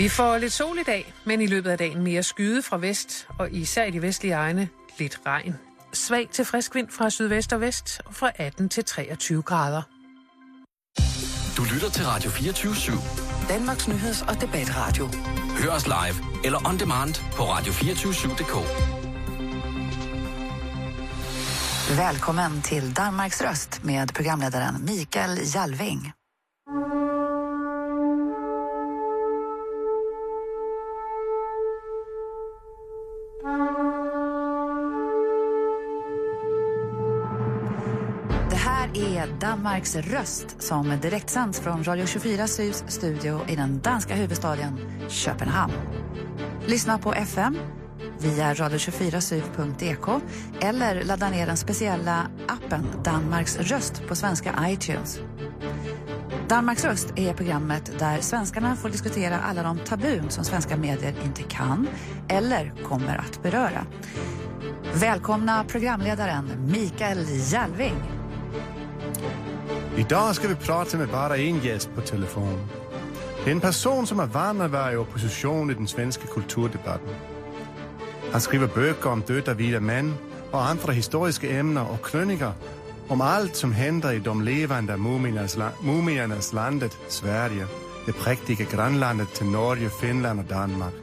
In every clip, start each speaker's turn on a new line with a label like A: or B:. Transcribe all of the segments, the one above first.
A: Vi får lidt sol i dag, men i løbet af dagen mere skyde fra vest, og især i de vestlige egne lidt regn. Svag til frisk vind fra sydvest og vest, og fra 18 til 23 grader.
B: Du lytter til Radio 24 /7.
C: Danmarks nyheds- og debatradio.
B: Hør os live eller on demand på radio247.dk.
C: Välkommen till Danmarks röst med programledaren Mikael Jalving. Danmarks röst som direktsänds från Radio 24 Syds studio i den danska huvudstaden Köpenhamn. Lyssna på FM via radio24syv.ek eller ladda ner den speciella appen Danmarks röst på svenska iTunes. Danmarks röst är programmet där svenskarna får diskutera alla de tabun som svenska medier inte kan eller kommer att beröra. Välkomna programledaren Mikael Jalving.
D: Idag ska vi prata med bara en gäst på telefon. Det är en person som är van att vara i opposition i den svenska kulturdebatten. Han skriver böcker om döda vita män och andra historiska ämnen och krönikor om allt som händer i de levande mumiernas, la mumiernas landet Sverige, det präktiga grannlandet till Norge, Finland och Danmark.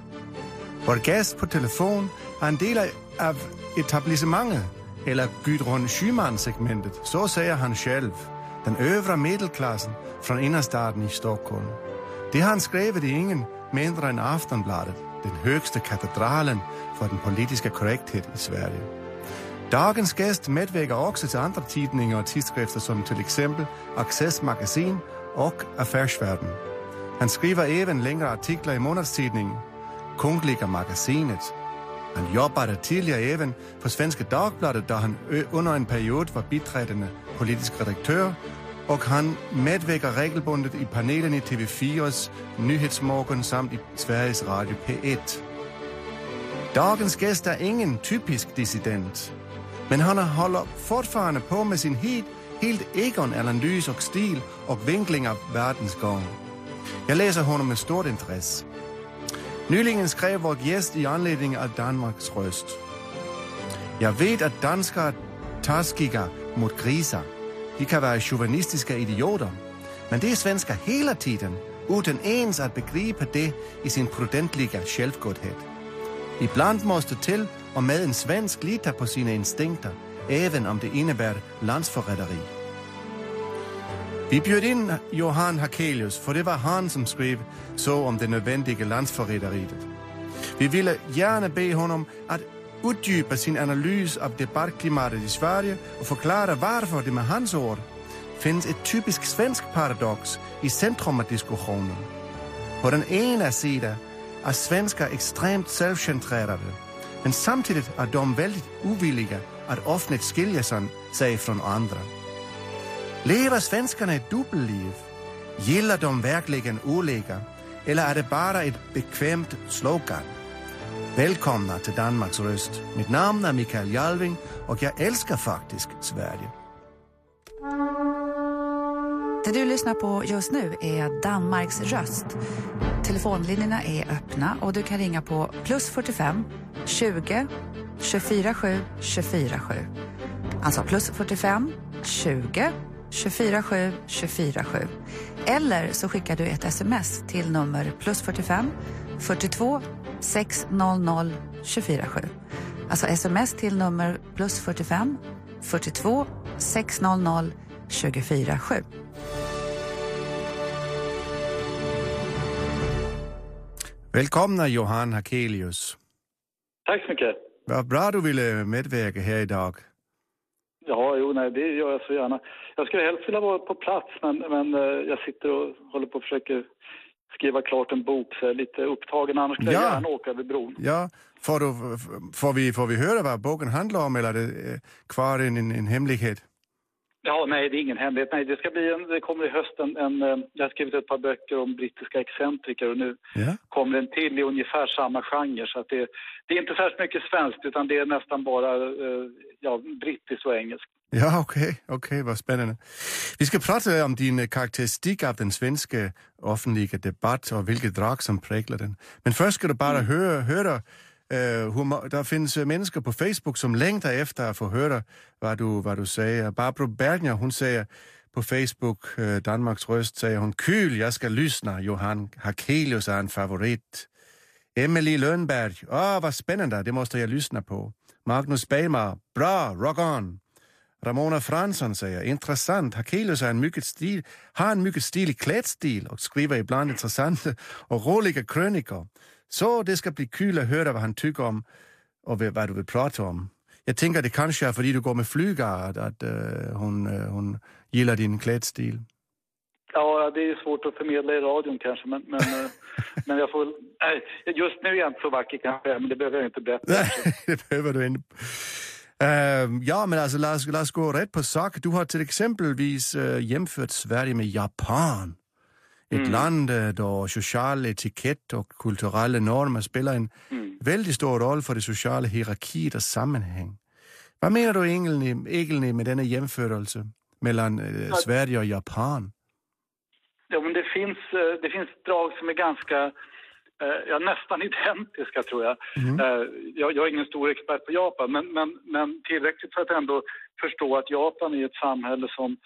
D: Vår gäst på telefon är en del av etablissemanget, eller Gudrun Schyman-segmentet, så säger han själv. Den övre medelklassen från innerstaden i Stockholm. Det har han skrivit i ingen mindre än Aftonbladet, den högsta katedralen för den politiska korrekthet i Sverige. Dagens gäst medverkar också till andra tidningar och tidskrifter som till exempel Access Magasin och Affärsvärlden. Han skriver även längre artiklar i månadstidningen Kungliga Magasinet. Han jobbade tidigare även på Svenska Dagbladet där han under en period var biträdande politisk redaktör och han medverkar regelbundet i panelen i TV4s Nyhetsmorgon samt i Sveriges Radio P1. Dagens gäst är ingen typisk dissident, men han håller fortfarande på med sin helt, helt egen analys och stil och vinkling av världens gång. Jag läser honom med stort intresse. Nyligen skrev vår gäst i anledning av Danmarks röst. Jag vet att danskar är taskiga mot grisar. De kan vara chauvinistiska idioter. Men det är svenskar hela tiden, utan ens att begripa det i sin prudentliga självgodhet. Ibland måste till och med en svensk lita på sina instinkter, även om det innebär landsförräderi. Vi bjöd in Johan Hakelius, för det var han som skrev så om det nödvändiga landsförräderiet. Vi ville gärna be honom att utdjupa sin analys av debattklimatet i Sverige och förklara varför det med hans ord finns ett typiskt svensk paradox i centrum av diskussionen. På den ena sidan är svenskar extremt självcentrerade, men samtidigt är de väldigt ovilliga att offentligt skilja sig från andra. Lever svenskarna ett dubbelliv? Gillar de verkligen olika? Eller är det bara ett bekvämt slogan? Välkomna till Danmarks röst. Mitt namn är Mikael Jalving och jag älskar faktiskt Sverige.
C: Det du lyssnar på just nu är Danmarks röst. Telefonlinjerna är öppna och du kan ringa på plus 45 20 24 7 24 7. Alltså plus 45 20 24 7 24 7. Eller så skickar du ett sms till nummer plus 45 42 600 24 7. Alltså sms till nummer plus 45 42 600 24 7.
D: Välkomna Johan Hakelius.
E: Tack så mycket.
D: Vad bra du ville medverka här idag.
E: Ja, jo, nej, det gör jag så gärna. Jag skulle helst vilja vara på plats, men, men eh, jag sitter och håller på att försöka skriva klart en bok, så jag är lite upptagen. Annars skulle
D: Ja.
E: jag gärna åka över bron.
D: Ja, får, du, får, vi, får vi höra vad boken handlar om eller är det eh, kvar en, en, en hemlighet?
E: Ja, nej, det är ingen hemlighet. Nej, det ska bli en, det kommer i höst en, en, eh, jag har skrivit ett par böcker om brittiska excentriker och nu
D: Ja.
E: kommer en till i ungefär samma genre. Så det, det är inte särskilt mycket svenskt utan det är nästan bara eh, ja, brittiskt och engelskt.
D: Ja, okej, okay, okay, vad spännande. Vi ska prata om din karaktäristik av den svenska offentliga debatten och vilket drag som präglar den. Men först ska du bara mm. höra, höra uh, hur, det finns människor på Facebook som längtar efter att få höra vad du, vad du säger. Barbro Bergner, hon säger på Facebook, uh, Danmarks röst, säger hon kul, jag ska lyssna. Johan Hakelius är en favorit. Emily Lönberg, åh vad spännande, det måste jag lyssna på. Magnus Beimar, bra, rock on. Ramona Fransson säger intressant. Hakelius är en mycket stil, har en mycket stilig klädstil och skriver ibland intressanta och roliga krönikor. Så det ska bli kul att höra vad han tycker om och vad du vill prata om. Jag tänker det kanske är för att du går med flygare att, att uh, hon, uh, hon gillar din klädstil.
E: Ja, det är svårt att förmedla i radion kanske, men, men, uh, men jag får nej, Just nu är jag inte så vacker kanske, men det behöver jag inte berätta.
D: Nej, det behöver du inte. Uh, ja, men alltså låt oss, låt oss gå rätt på sak. Du har till exempelvis uh, jämfört Sverige med Japan. Ett mm. land uh, där social etikett och kulturella normer spelar en mm. väldigt stor roll för det sociala hierarkiet och sammanhang. Vad menar du egentligen med denna jämförelse mellan uh, Sverige och Japan?
E: Ja, men det finns, det finns drag som är ganska ja, nästan identiska tror jag. Mm. Eh, jag. jag. är ingen stor expert på Japan men, men, men tillräckligt för att ändå förstå att Japan är ett samhälle som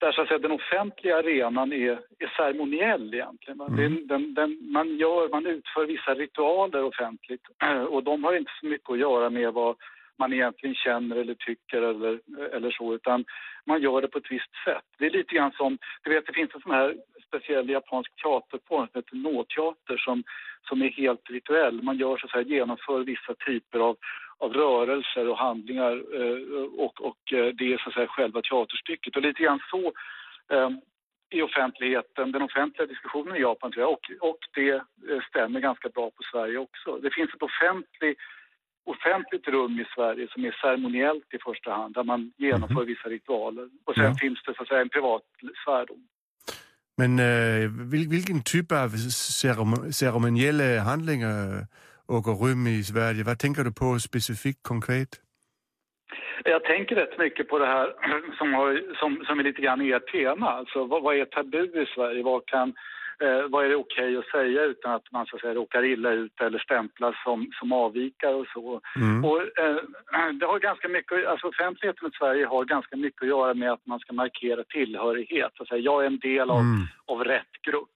E: där så att säga, den offentliga arenan är, är ceremoniell egentligen. Mm. Den, den, man, gör, man utför vissa ritualer offentligt och de har inte så mycket att göra med vad man egentligen känner eller tycker eller, eller så utan man gör det på ett visst sätt. Det är lite grann som, du vet det finns en sån här speciell japansk teaterform som heter nå-teater som, som är helt rituell. Man gör så säga, genomför vissa typer av, av rörelser och handlingar eh, och, och eh, det är så säga själva teaterstycket. Och lite grann så eh, i offentligheten, den offentliga diskussionen i Japan tror jag och, och det eh, stämmer ganska bra på Sverige också. Det finns ett offentlig, offentligt rum i Sverige som är ceremoniellt i första hand där man genomför mm. vissa ritualer och sen ja. finns det så att säga en privat sfär
D: men øh, vilken typ av ceremoniella handlingar øh, åker rum i Sverige? Vad tänker du på specifikt konkret?
E: Jag tänker rätt mycket på det här som, har, som, som är lite grann ert tema. Alltså, vad, vad är tabu i Sverige? Vad kan eh, vad är det okej okay att säga utan att man så att säga, råkar illa ut eller stämplas som, som avvikare och så. Mm. Och, eh, det har ganska mycket, alltså offentligheten i Sverige har ganska mycket att göra med att man ska markera tillhörighet. Så att säga, jag är en del av, mm. av rätt grupp.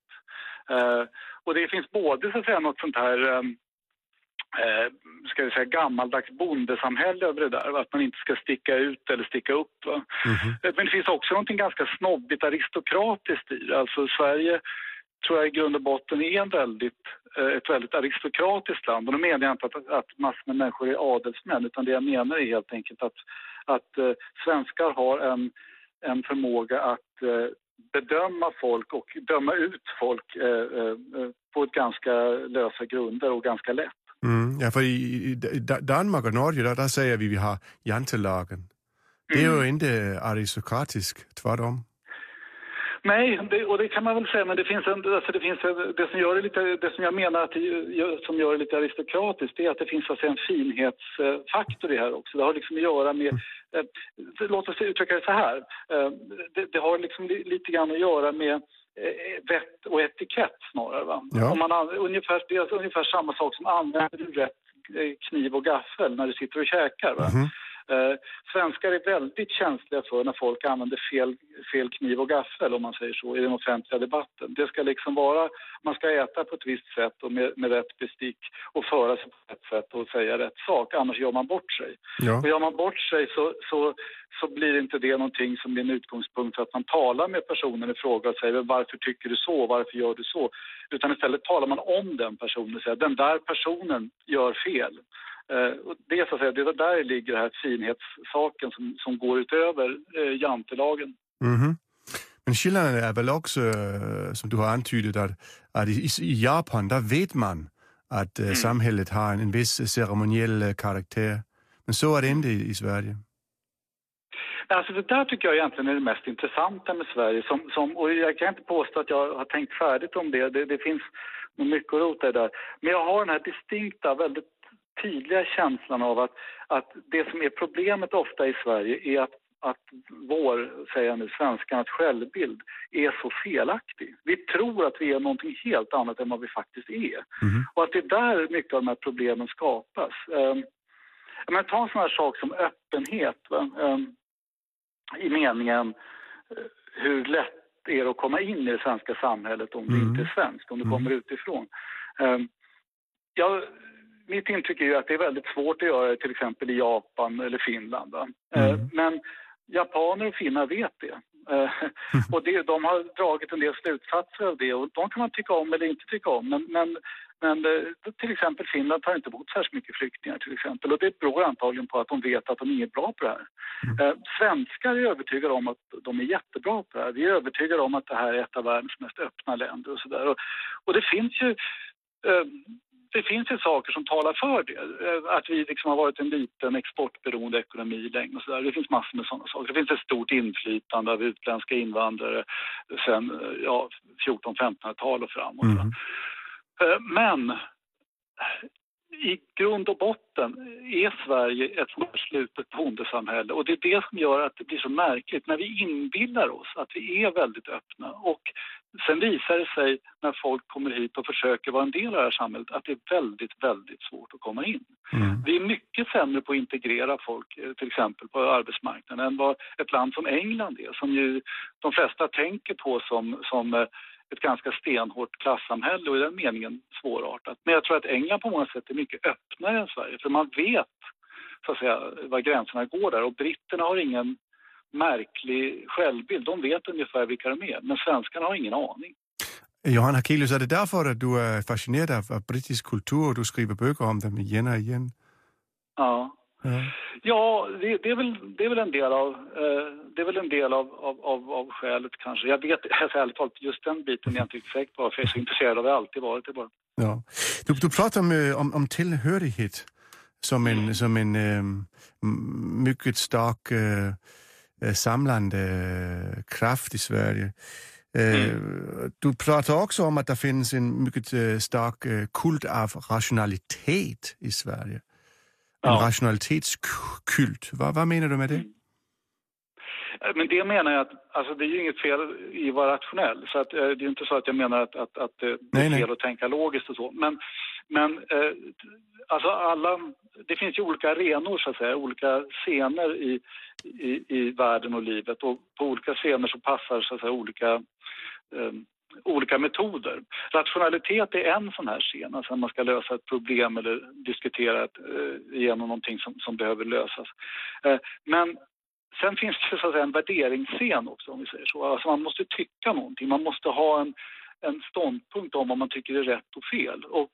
E: Eh, och det finns både så att säga, något sånt här eh, eh, ska vi säga, gammaldags bondesamhälle över det där. Att man inte ska sticka ut eller sticka upp. Mm -hmm. Men det finns också något ganska snobbigt aristokratiskt i det. Alltså Sverige tror jag i grund och botten är en väldigt, eh, ett väldigt aristokratiskt land. Och då menar jag inte att, att massor med människor är adelsmän utan det jag menar är helt enkelt att, att uh, svenskar har en, en förmåga att uh, bedöma folk och döma ut folk uh, på ett ganska lösa grunder och ganska lätt.
D: Mm, ja, för i, i Danmark och Norge där, där säger vi vi har jantelagen. Det är mm. ju inte aristokratiskt, tvärtom.
E: Nej, det, och det kan man väl säga, men det finns, en, alltså det, finns det som gör det lite, det som jag menar att det, som gör det lite aristokratiskt, det är att det finns alltså en finhetsfaktor i det här också. Det har liksom att göra med, eh, låt oss uttrycka det så här, eh, det, det, har liksom lite grann att göra med eh, vett och etikett snarare. Va? Ja. Om man, ungefär, det är alltså ungefär samma sak som använder du rätt eh, kniv och gaffel när du sitter och käkar. Va? Mm. Eh, svenskar är väldigt känsliga för när folk använder fel, fel kniv och gaffel om man säger så i den offentliga debatten. Det ska liksom vara, man ska äta på ett visst sätt och med, med rätt bestick och föra sig på rätt sätt och säga rätt sak, annars gör man bort sig. Ja. Och gör man bort sig så, så, så blir inte det någonting som blir en utgångspunkt för att man talar med personen i fråga och säger varför tycker du så, varför gör du så? Utan istället talar man om den personen och säger den där personen gör fel. Eh, det, så att säga, det där ligger den här finhetssaken som, som går utöver eh, jantelagen.
D: Mm -hmm. Men skillnaden är väl också, eh, som du har antydet, att, att i, i Japan där vet man att mm. samhället har en, en viss ceremoniell karaktär. Men så är det inte i, i Sverige.
E: Alltså det där tycker jag egentligen är det mest intressanta med Sverige. Som, som, och jag kan inte påstå att jag har tänkt färdigt om det. Det, det finns mycket att rota i där. Men jag har den här distinkta, väldigt tydliga känslan av att, att det som är problemet ofta i Sverige är att, att vår, säger jag nu, svenskarnas självbild är så felaktig. Vi tror att vi är någonting helt annat än vad vi faktiskt är.
D: Mhm.
E: Och att det är där mycket av de här problemen skapas. Um, men ta en sån här sak som öppenhet. Va? Ehm, I meningen eh, hur lätt det är att komma in i det svenska samhället om du
D: Mm.
E: inte är svensk, om du
D: Mm.
E: kommer utifrån. Um, ja, mitt intryck är ju att det är väldigt svårt att göra det till exempel i Japan eller Finland. Eh,
D: Mm.
E: Men japaner och finnar vet det. Eh, och det, de har dragit en del slutsatser av det och de kan man tycka om eller inte tycka om. Men, men, men eh, till exempel Finland tar inte emot särskilt mycket flyktingar till exempel och det beror antagligen på att de vet att de är bra på det här. Eh, svenskar är övertygade om att de är jättebra på det här. Vi är övertygade om att det här är ett av världens mest öppna länder och sådär. Och, och det finns ju eh, det finns ju saker som talar för det. Eh, Att vi liksom har varit en liten exportberoende ekonomi länge och så där. Det finns massor med sådana saker. Det finns ett stort inflytande av utländska invandrare sen ja, 14-1500-tal och framåt. va. Eh, Men i grund och botten är Sverige ett sånt här slutet bondesamhälle och det är det som gör att det blir så märkligt när vi inbillar oss att vi är väldigt öppna och sen visar det sig när folk kommer hit och försöker vara en del av det här samhället att det är väldigt, väldigt svårt att komma in.
D: Mm.
E: Vi är mycket sämre på att integrera folk, eh, till exempel på arbetsmarknaden, än vad ett land som England är, som ju de flesta tänker på som, som eh, ett ganska stenhårt klassamhälle och i den meningen svårartat. Men jag tror att England på många sätt är mycket öppnare än Sverige, för man vet så att säga var gränserna går där och britterna har ingen märklig självbild. De vet ungefär vilka de är, men svenskarna har ingen aning.
D: Johan Hakelius, är det därför att du är fascinerad av, brittisk kultur och du skriver böcker om dem igen och igen?
E: Ja.
D: Ja.
E: Ja, det, det, är väl, det är väl en del av, eh, det är väl en del av, av, av, av skälet kanske. Jag vet, alltså, ärligt talat, just den biten är jag inte riktigt säker på, för jag är så intresserad av det, alltid varit det bara.
D: Ja. Du, du pratar om, eh, om, om tillhörighet som en, som en um, mycket stark uh, uh, samlande uh, kraft i Sverige. Uh, Du pratar också om att det finns en mycket stark kult av rationalitet i Sverige. En
E: Ja.
D: rationalitetskult. Vad, vad menar du med det?
E: Eh, Men det menar jag att, alltså det är ju inget fel i att vara rationell. Så att, eh, det är ju inte så att jag menar att, att, att eh, det
D: Nej,
E: är
D: nej.
E: fel att tänka logiskt och så. Men, men eh, alltså alla, det finns ju olika arenor så att säga, olika scener i, i, i världen och livet. Och på olika scener så passar så att säga olika eh, olika metoder. Rationalitet är en sån här scen, alltså när man ska lösa ett problem eller diskutera ett, eh, igenom någonting som, som behöver lösas. Eh, men sen finns det så att säga en värderingsscen också om vi säger så. Alltså man måste tycka någonting, man måste ha en, en ståndpunkt om vad man tycker är rätt och fel. Och,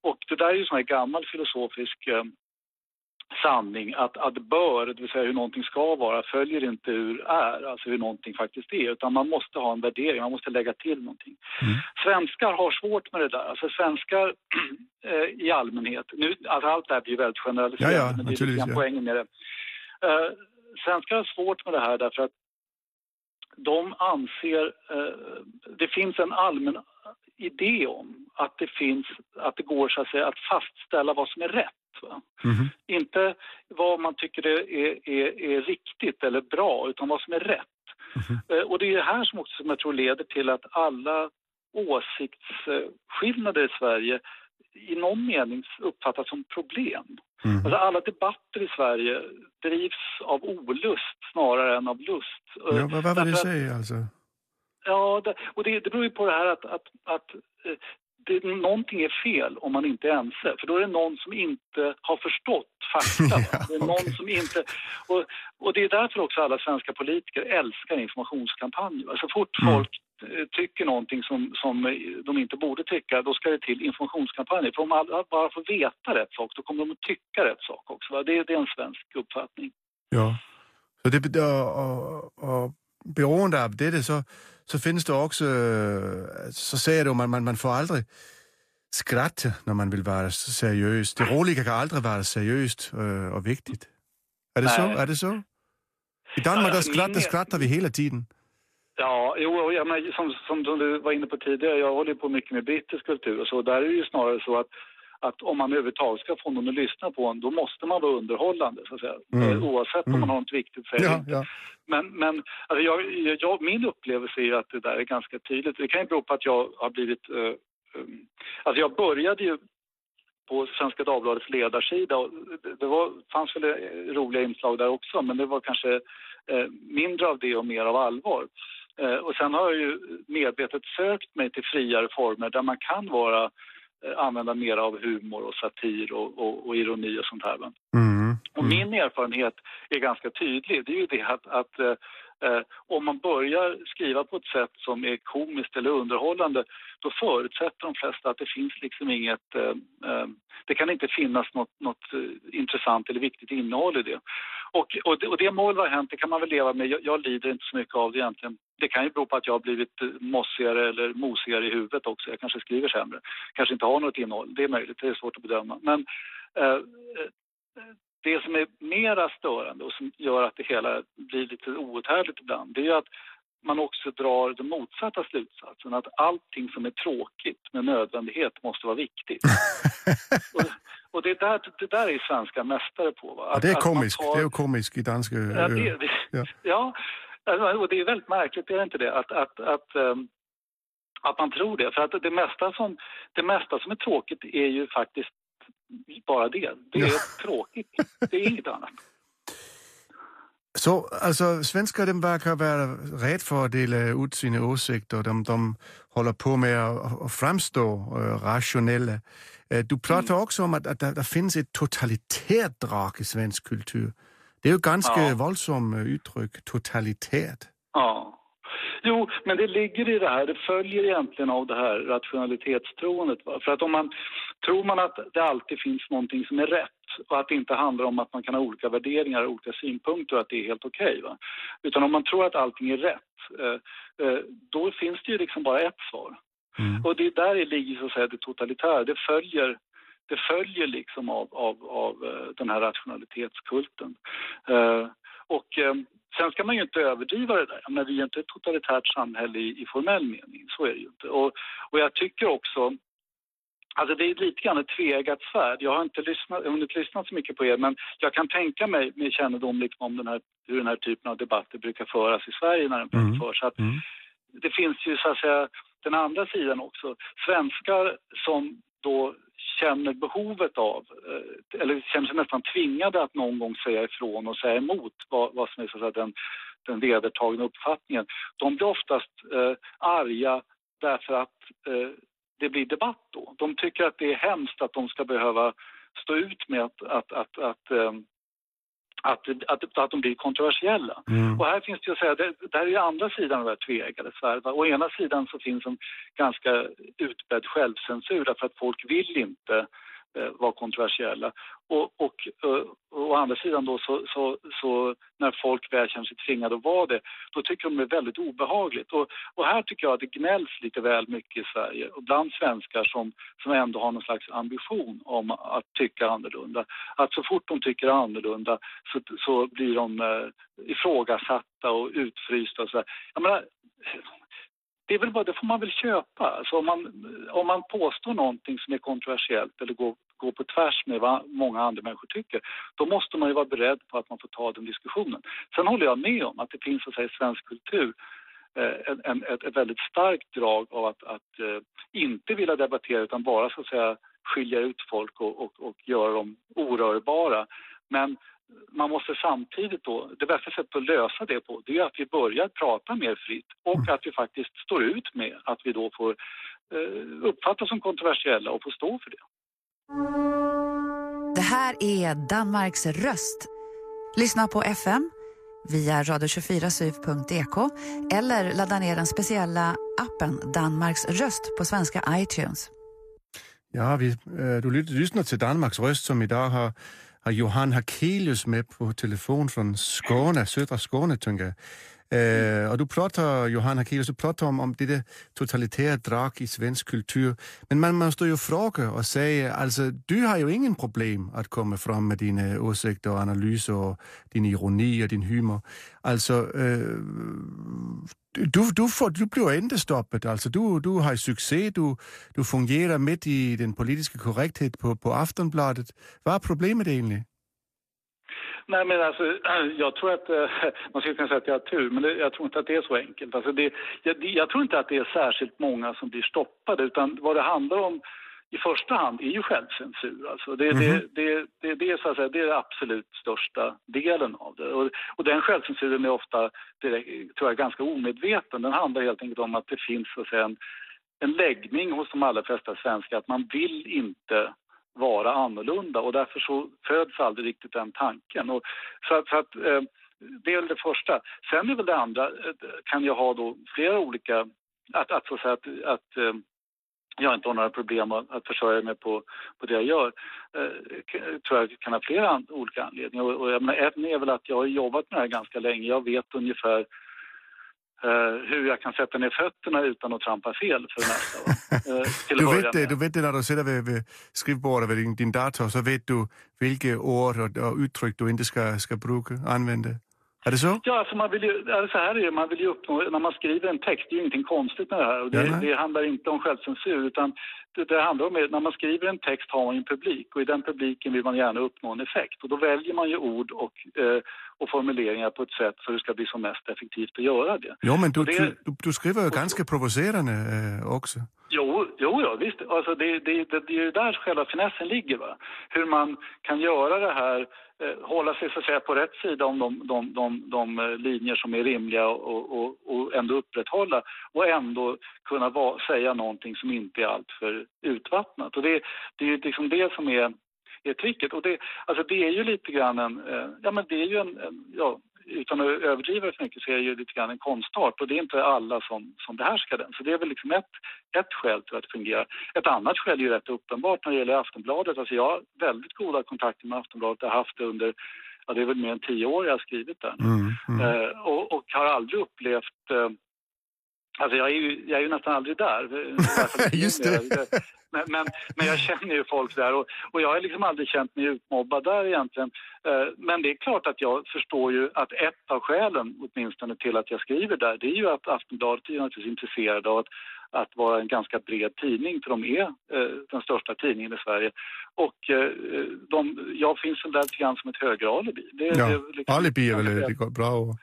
E: och det där är ju sån här gammal filosofisk eh, sanning att, att bör, det vill säga hur någonting ska vara, följer inte hur är, alltså hur någonting faktiskt är, utan man måste ha en värdering, man måste lägga till någonting.
D: Mm.
E: Svenskar har svårt med det där, alltså svenskar eh, i allmänhet, nu, alltså allt det här blir ju väldigt generaliserat,
D: Ja, ja,
E: men det är lite
D: ja.
E: poängen med det. Eh, svenskar har svårt med det här därför att de anser, eh, det finns en allmän idé om att det finns, att det går så att säga att fastställa vad som är rätt.
D: Mhm.
E: Inte vad man tycker är, är, är, riktigt eller bra, utan vad som är rätt. Eh, Och det är det här som också som jag tror leder till att alla åsiktsskillnader i Sverige i någon mening uppfattas som problem.
D: Mhm.
E: Alltså alla debatter i Sverige drivs av olust snarare än av lust.
D: Ja, vad, vad vill du säga alltså?
E: Ja, det, och det, det beror ju på det här att, att, att eh, det, någonting är fel om man inte är ense. För då är det någon som inte har förstått fakta.
D: Ja,
E: det är någon
D: okej.
E: som inte... Och, och det är därför också alla svenska politiker älskar informationskampanjer. Så fort
D: Mm.
E: folk eh, tycker någonting som, som eh, de inte borde tycka, då ska det till informationskampanjer. För om alla bara får veta rätt sak, då kommer de att tycka rätt sak också. Va? Det, det är en svensk uppfattning.
D: Ja. Så det, och, och, och beroende av det så, så finns det också, øh, så säger du, man, man, man får aldrig skratta när man vill vara seriös. Det roliga kan aldrig vara seriöst øh, och viktigt. Är det så? Är det så? I Danmark skrattar,
E: min-
D: skrattar vi hela tiden.
E: Ja, jo, och jag menar, som, som, du var inne på tidigare, jag håller på mycket med brittisk kultur och så. Där är det ju snarare så att, att om man överhuvudtaget ska få någon att lyssna på en, då måste man vara underhållande så att säga.
D: Mm.
E: Eh, Oavsett om
D: Mm.
E: man har något viktigt att säga.
D: Ja, ja.
E: Men, men alltså jag, jag, min upplevelse är att det där är ganska tydligt. Det kan ju bero på att jag har blivit... eh, um, alltså jag började ju på Svenska Dagbladets ledarsida. Det var, fanns väl eh, roliga inslag där också, men det var kanske eh, mindre av det och mer av allvar. Eh, och sen har jag ju medvetet sökt mig till friare former där man kan vara, använda mer av humor och satir och, och, och ironi och sånt här.
D: Mm.
E: Och min erfarenhet är ganska tydlig. Det är ju det att, att eh, eh, om man börjar skriva på ett sätt som är komiskt eller underhållande då förutsätter de flesta att det finns liksom inget... Eh, eh, det kan inte finnas något, något eh, intressant eller viktigt innehåll i det. Och, och, det, och det må väl ha hänt, det kan man väl leva med. Jag, jag lider inte så mycket av det egentligen. Det kan ju bero på att jag har blivit eh, mossigare eller mosigare i huvudet också. Jag kanske skriver sämre. Kanske inte har något innehåll. Det är möjligt, det är svårt att bedöma. Men eh, eh, det som är mera störande och som gör att det hela blir lite outhärdligt ibland, det är ju att man också drar den motsatta slutsatsen att allting som är tråkigt med nödvändighet måste vara viktigt. och, och det, där, det där är svenska mästare på. Va?
D: Ja, det är
E: Att
D: komiskt.
E: tar-
D: Det är komiskt i danska
E: Ja, det,
D: öar.
E: det,
D: Ja.
E: ja. alltså, och det är väldigt märkligt, är det inte det? Att, att, att, ehm, att man tror det. För att det mesta, som, det mesta som är tråkigt är ju faktiskt bara det. Det är
D: Ja.
E: tråkigt. Det är inget annat.
D: Så alltså, svenskar de verkar vara rädda för att dela ut sina åsikter. De, de håller på med att, framstå uh, rationella. Uh, du pratar också om att, att det, det finns ett totalitärt drag i svensk kultur. Det är ju ganska
E: Ja.
D: våldsamt uh, uttryck, totalitärt.
E: Ja. Jo, men det ligger i det här. Det följer egentligen av det här rationalitetstroendet. Va? För att om man tror man att det alltid finns någonting som är rätt och att det inte handlar om att man kan ha olika värderingar och olika synpunkter och att det är helt okej. va? Utan om man tror att allting är rätt, eh, eh, då finns det ju liksom bara ett svar.
D: Mm.
E: Och det är där det ligger så att säga det totalitära. Det följer, det följer liksom av, av, av eh, den här rationalitetskulten. Och sen ska man ju inte överdriva det där. Menar, vi är inte ett totalitärt samhälle i, i formell mening, så är det ju inte. Och, och jag tycker också Alltså det är lite grann ett tveeggat svärd. Jag har inte lyssnat, hunnit lyssna så mycket på er men jag kan tänka mig med kännedom liksom om den här, hur den här typen av debatter brukar föras i Sverige när den
D: Mm.
E: förs. Att
D: Mm.
E: det finns ju så att säga den andra sidan också. Svenskar som då känner behovet av, eh, eller känner sig nästan tvingade att någon gång säga ifrån och säga emot vad, vad som är så att säga, den, den vedertagna uppfattningen. De blir oftast eh, arga därför att eh, det blir debatt då. De tycker att det är hemskt att de ska behöva stå ut med att, att, att, att, eh, att, att, att de blir kontroversiella.
D: Mm.
E: Och här finns det ju säga, det, det här är ju andra sidan av det här tveeggade svärdet. Å ena sidan så finns en ganska utbredd självcensur därför att folk vill inte eh, kontroversiella. Och, och, eh, å andra sidan då så, så, så när folk väl känner sig tvingade att vara det, då tycker de det är väldigt obehagligt. Och, och här tycker jag att det gnälls lite väl mycket i Sverige och bland svenskar som, som ändå har någon slags ambition om att tycka annorlunda. Att så fort de tycker annorlunda så, så blir de eh, ifrågasatta och utfrysta och sådär. Jag menar, det, är väl bara, det får man väl köpa. Alltså om, man, om man påstår någonting som är kontroversiellt eller går, går på tvärs med vad många andra människor tycker, då måste man ju vara beredd på att man får ta den diskussionen. Sen håller jag med om att det finns så att säga, i svensk kultur eh, en, en, ett, ett väldigt starkt drag av att, att eh, inte vilja debattera utan bara så att säga skilja ut folk och, och, och göra dem orörbara. Men man måste samtidigt då, det bästa sättet att lösa det på, det är att vi börjar prata mer fritt och att vi faktiskt står ut med att vi då får eh, uppfattas som kontroversiella och får stå för det.
C: Det här är Danmarks röst. Lyssna på FM via radio24syv.ek eller ladda ner den speciella appen Danmarks röst på svenska iTunes.
D: Ja, vi, øh, du lyssnar till Danmarks röst som idag har, har Johan Hakelius med på telefon från Skåne, södra Skåne, tänker jag. Eh, och du pratar, Johan Hakelius, du pratar om, om det där totalitära drag i svensk kultur. Men man måste ju fråga och säga, alltså du har ju ingen problem att komma fram med dina åsikter och analyser och din ironi och din humor. Alltså, eh, du, du, får, du blir inte stoppet. Alltså, du, du har succé, du, du fungerar mitt i den politiska korrekthet på, på Aftonbladet. Vad är problemet egentligen?
E: Nej, men alltså, jag tror att, øh, man skulle kunna säga att jag har tur, men det, jag tror inte att det är så enkelt. Alltså det, jag, jag, tror inte att det är särskilt många som blir stoppade, utan vad det handlar om i första hand är ju självcensur. Alltså det, mm det, det, det, det, är så att säga, det är den absolut största delen av det. Och, och den självcensuren är ofta, direkt, tror jag, ganska omedveten. Den handlar helt enkelt om att det finns så att säga, en, en läggning hos de allra flesta svenskar att man vill inte vara annorlunda och därför så föds aldrig riktigt den tanken. Och för, för att, eh, det är väl det första. Sen är väl det andra, eh, kan jag ha då flera olika, att, att, så att, säga, att, att eh, jag inte har några problem att, försörja mig på, på det jag gör. Eh, tror jag kan ha flera olika anledningar. Och, och jag menar, en är väl att jag har jobbat med det här ganska länge. Jag vet ungefär Uh, hur jag kan sätta ner fötterna utan att trampa fel för mesta. Uh,
D: du, vet det, du vet det när du sitter vid, vid skrivbordet vid din, din dator så vet du vilka ord och, och uttryck du inte ska, ska bruka, använda. Är det så?
E: Ja, alltså man vill ju, så här är det, man vill ju uppnå, när man skriver en text, det är ju ingenting konstigt med det här. Och det, det handlar inte om självcensur, utan det, det handlar om att när man skriver en text har man en publik och i den publiken vill man gärna uppnå en effekt. Och då väljer man ju ord och, eh, och formuleringar på ett sätt för att det ska bli som mest effektivt att göra det.
D: Jo, men du, det, du, du skriver ju ganska provocerande eh, också.
E: Jo, jo ja, visst. Alltså det, det, det, det är ju där själva finessen ligger. Va? Hur man kan göra det här Eh, hålla sig så att säga, på rätt sida om de, de, de, de eh, linjer som är rimliga och, och, och ändå upprätthålla och ändå kunna va, säga någonting som inte är alltför utvattnat. Och det, det är ju liksom det som är, är tricket. Och det, alltså det är ju lite grann en, eh, ja men det är ju en, en ja, utan att överdriva för mycket så är det ju lite grann en konstart och det är inte alla som, som behärskar den. Så det är väl liksom ett, ett skäl till att det fungerar. Ett annat skäl är ju rätt uppenbart när det gäller Aftonbladet. Alltså jag har väldigt goda kontakter med Aftonbladet. Jag har haft det under, ja det är väl mer än tio år jag har skrivit där. Mm, mm. Eh, och, och, har aldrig upplevt eh, Alltså jag är, ju, jag är ju nästan aldrig där.
D: Just det.
E: Men, men, men, jag känner ju folk där och, och jag har liksom aldrig känt mig utmobbad där egentligen. Eh, men det är klart att jag förstår ju att ett av skälen åtminstone till att jag skriver där det är ju att Aftonbladet är naturligtvis intresserade av att, att vara en ganska bred tidning för de är eh, den största tidningen i Sverige. Och eh, de, jag finns väl där lite grann som ett högeralibi.
D: Det, ja, det, liksom, alibi är väl bra och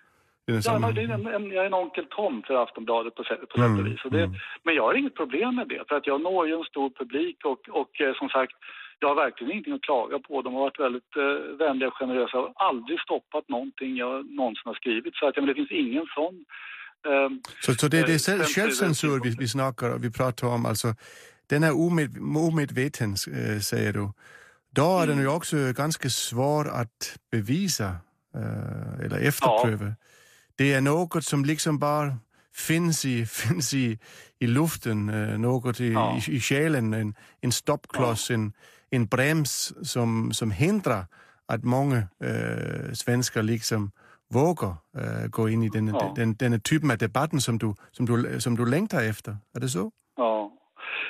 E: Ja, det är en, en, jag är en onkel Tom för Aftonbladet på, sätt, på mm, sätt och vis. Och det, mm. Men jag har inget problem med det, för att jag når ju en stor publik och, och eh, som sagt, jag har verkligen ingenting att klaga på. De har varit väldigt eh, vänliga och generösa och aldrig stoppat någonting jag någonsin har skrivit. Så att, ja, men det finns ingen sån
D: eh, så, så det, det är självcensur vi, vi snackar och vi pratar om, alltså den är omed, omedveten, äh, säger du. Då är den ju också ganska svår att bevisa äh, eller efterpröva. Ja. Det är något som liksom bara finns i, finns i, i luften, uh, något i, ja. i, i själen, en, en stoppkloss, ja. en, en brems som, som hindrar att många uh, svenskar liksom vågar uh, gå in i den, ja. den, den, den typen av debatten som du, som, du, som du längtar efter. Är det så?
E: Ja.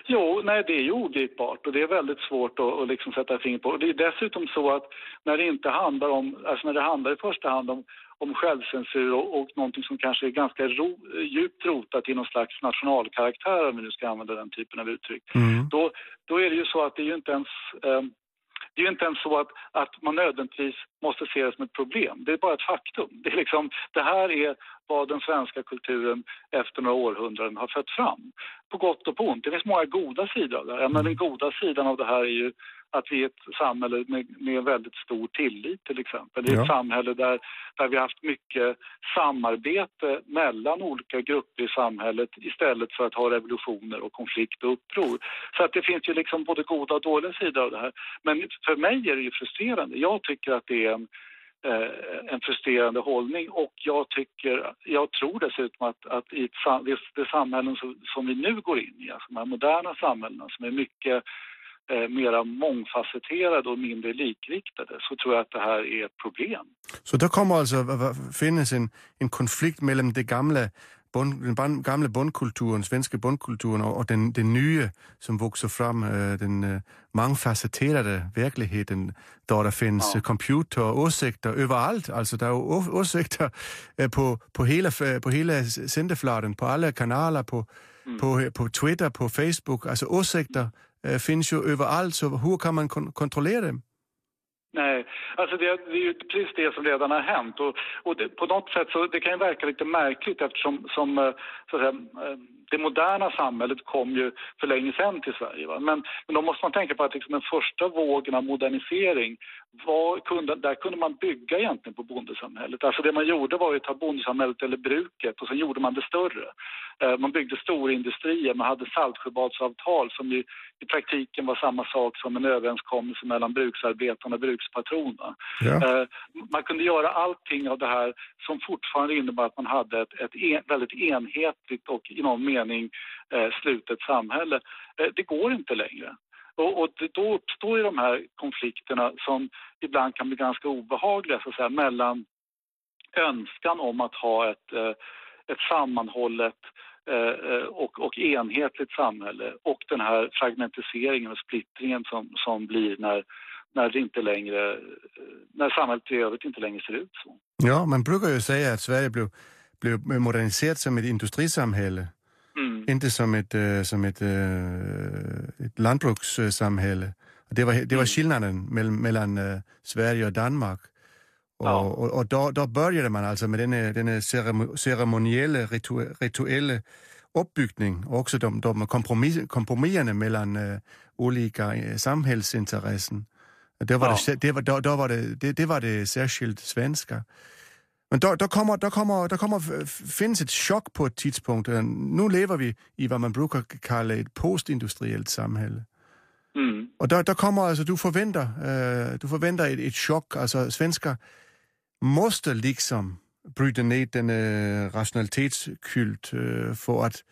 E: Jo, nej det är ju ogripbart och det är väldigt svårt att, att liksom sätta fingret på. Det är dessutom så att när det inte handlar om, alltså när det handlar i första hand om, om självcensur och, och någonting som kanske är ganska ro, djupt rotat i någon slags nationalkaraktär, om vi nu ska använda den typen av uttryck. Mm. Då, då är det ju så att det är ju inte ens eh, det är ju inte ens så att, att man nödvändigtvis måste se det som ett problem. Det är bara ett faktum. Det, är liksom, det här är vad den svenska kulturen efter några århundraden har fött fram. På gott och på ont. Det finns många goda sidor av det här. Men den goda sidan av det här är ju att vi är ett samhälle med, med väldigt stor tillit till exempel. Det är ja. ett samhälle där, där vi har haft mycket samarbete mellan olika grupper i samhället istället för att ha revolutioner och konflikt och uppror. Så att det finns ju liksom både goda och dåliga sidor av det här. Men för mig är det ju frustrerande. Jag tycker att det är en eh, en frustrerande hållning och jag tycker, jag tror dessutom att, att i det, det samhällen som, som vi nu går in i, alltså de här moderna samhällena som är mycket eh, mera mångfacetterade och mindre likriktade så tror jag att det här är ett problem.
D: Så då kommer alltså finnas en, en konflikt mellan det gamla den gamla bondkulturen, svenska bondkulturen och, den, den nya som växer fram, äh, den äh, mångfacetterade verkligheten där det finns ja. computer och åsikter överallt. Alltså det är åsikter äh, på, på, hela, på hela sändefladen, på alla kanaler, på, mm. på, på Twitter, på Facebook. Alltså åsikter Eh, finns ju överallt, så hur kan man kon kontrollera dem?
E: Nej, alltså det, det, är ju precis det som redan har hänt. Och, och det, på något sätt så det kan ju verka lite märkligt eftersom som, eh, så att säga, eh, det moderna samhället kom ju för länge sedan till Sverige. Va? Men, men då måste man tänka på att liksom den första vågen av modernisering, var, kunde, där kunde man bygga egentligen på bondesamhället. Alltså det man gjorde var att ta bondesamhället eller bruket och sen gjorde man det större. Eh, man byggde storindustrier, man hade Saltsjöbadsavtal som ju i praktiken var samma sak som en överenskommelse mellan bruksarbetarna och brukspatronerna. Ja. Eh, man kunde göra allting av det här som fortfarande innebar att man hade ett, ett en, väldigt enhetligt och i någon mening eh, slutet samhälle. Det går inte längre. Och, och då uppstår ju de här konflikterna som ibland kan bli ganska obehagliga så att säga, mellan önskan om att ha ett, eh, ett sammanhållet eh, eh, och, och enhetligt samhälle och den här fragmentiseringen och splittringen som, som blir när, när, det inte längre, när samhället i övrigt inte längre ser ut så.
D: Ja, man brukar ju säga att Sverige blev, blev moderniserat som ett industrisamhälle. Mm. Inte som ett, som ett, ett lantbrukssamhälle. Det var, det var mm. skillnaden mellan, mellan Sverige och Danmark. Och, ja. och, och då, då, började man alltså med denna, denna ceremoniella, ritu, rituella uppbyggning och också de, de kompromiss, kompromisserna mellan uh, olika uh, samhällsintressen. Det var, ja. det, det, var, då, då var det, det, det, var det särskilt svenska. Men då, då, kommer, då, kommer, då kommer finns ett chock på ett tidspunkt. Nu lever vi i vad man brukar kalla ett postindustriellt samhälle. Mm. Och då, då kommer alltså, du förväntar, uh, du förväntar ett, ett chock, alltså svenskar måste liksom bryta ner den äh, rationalitetskult äh, för att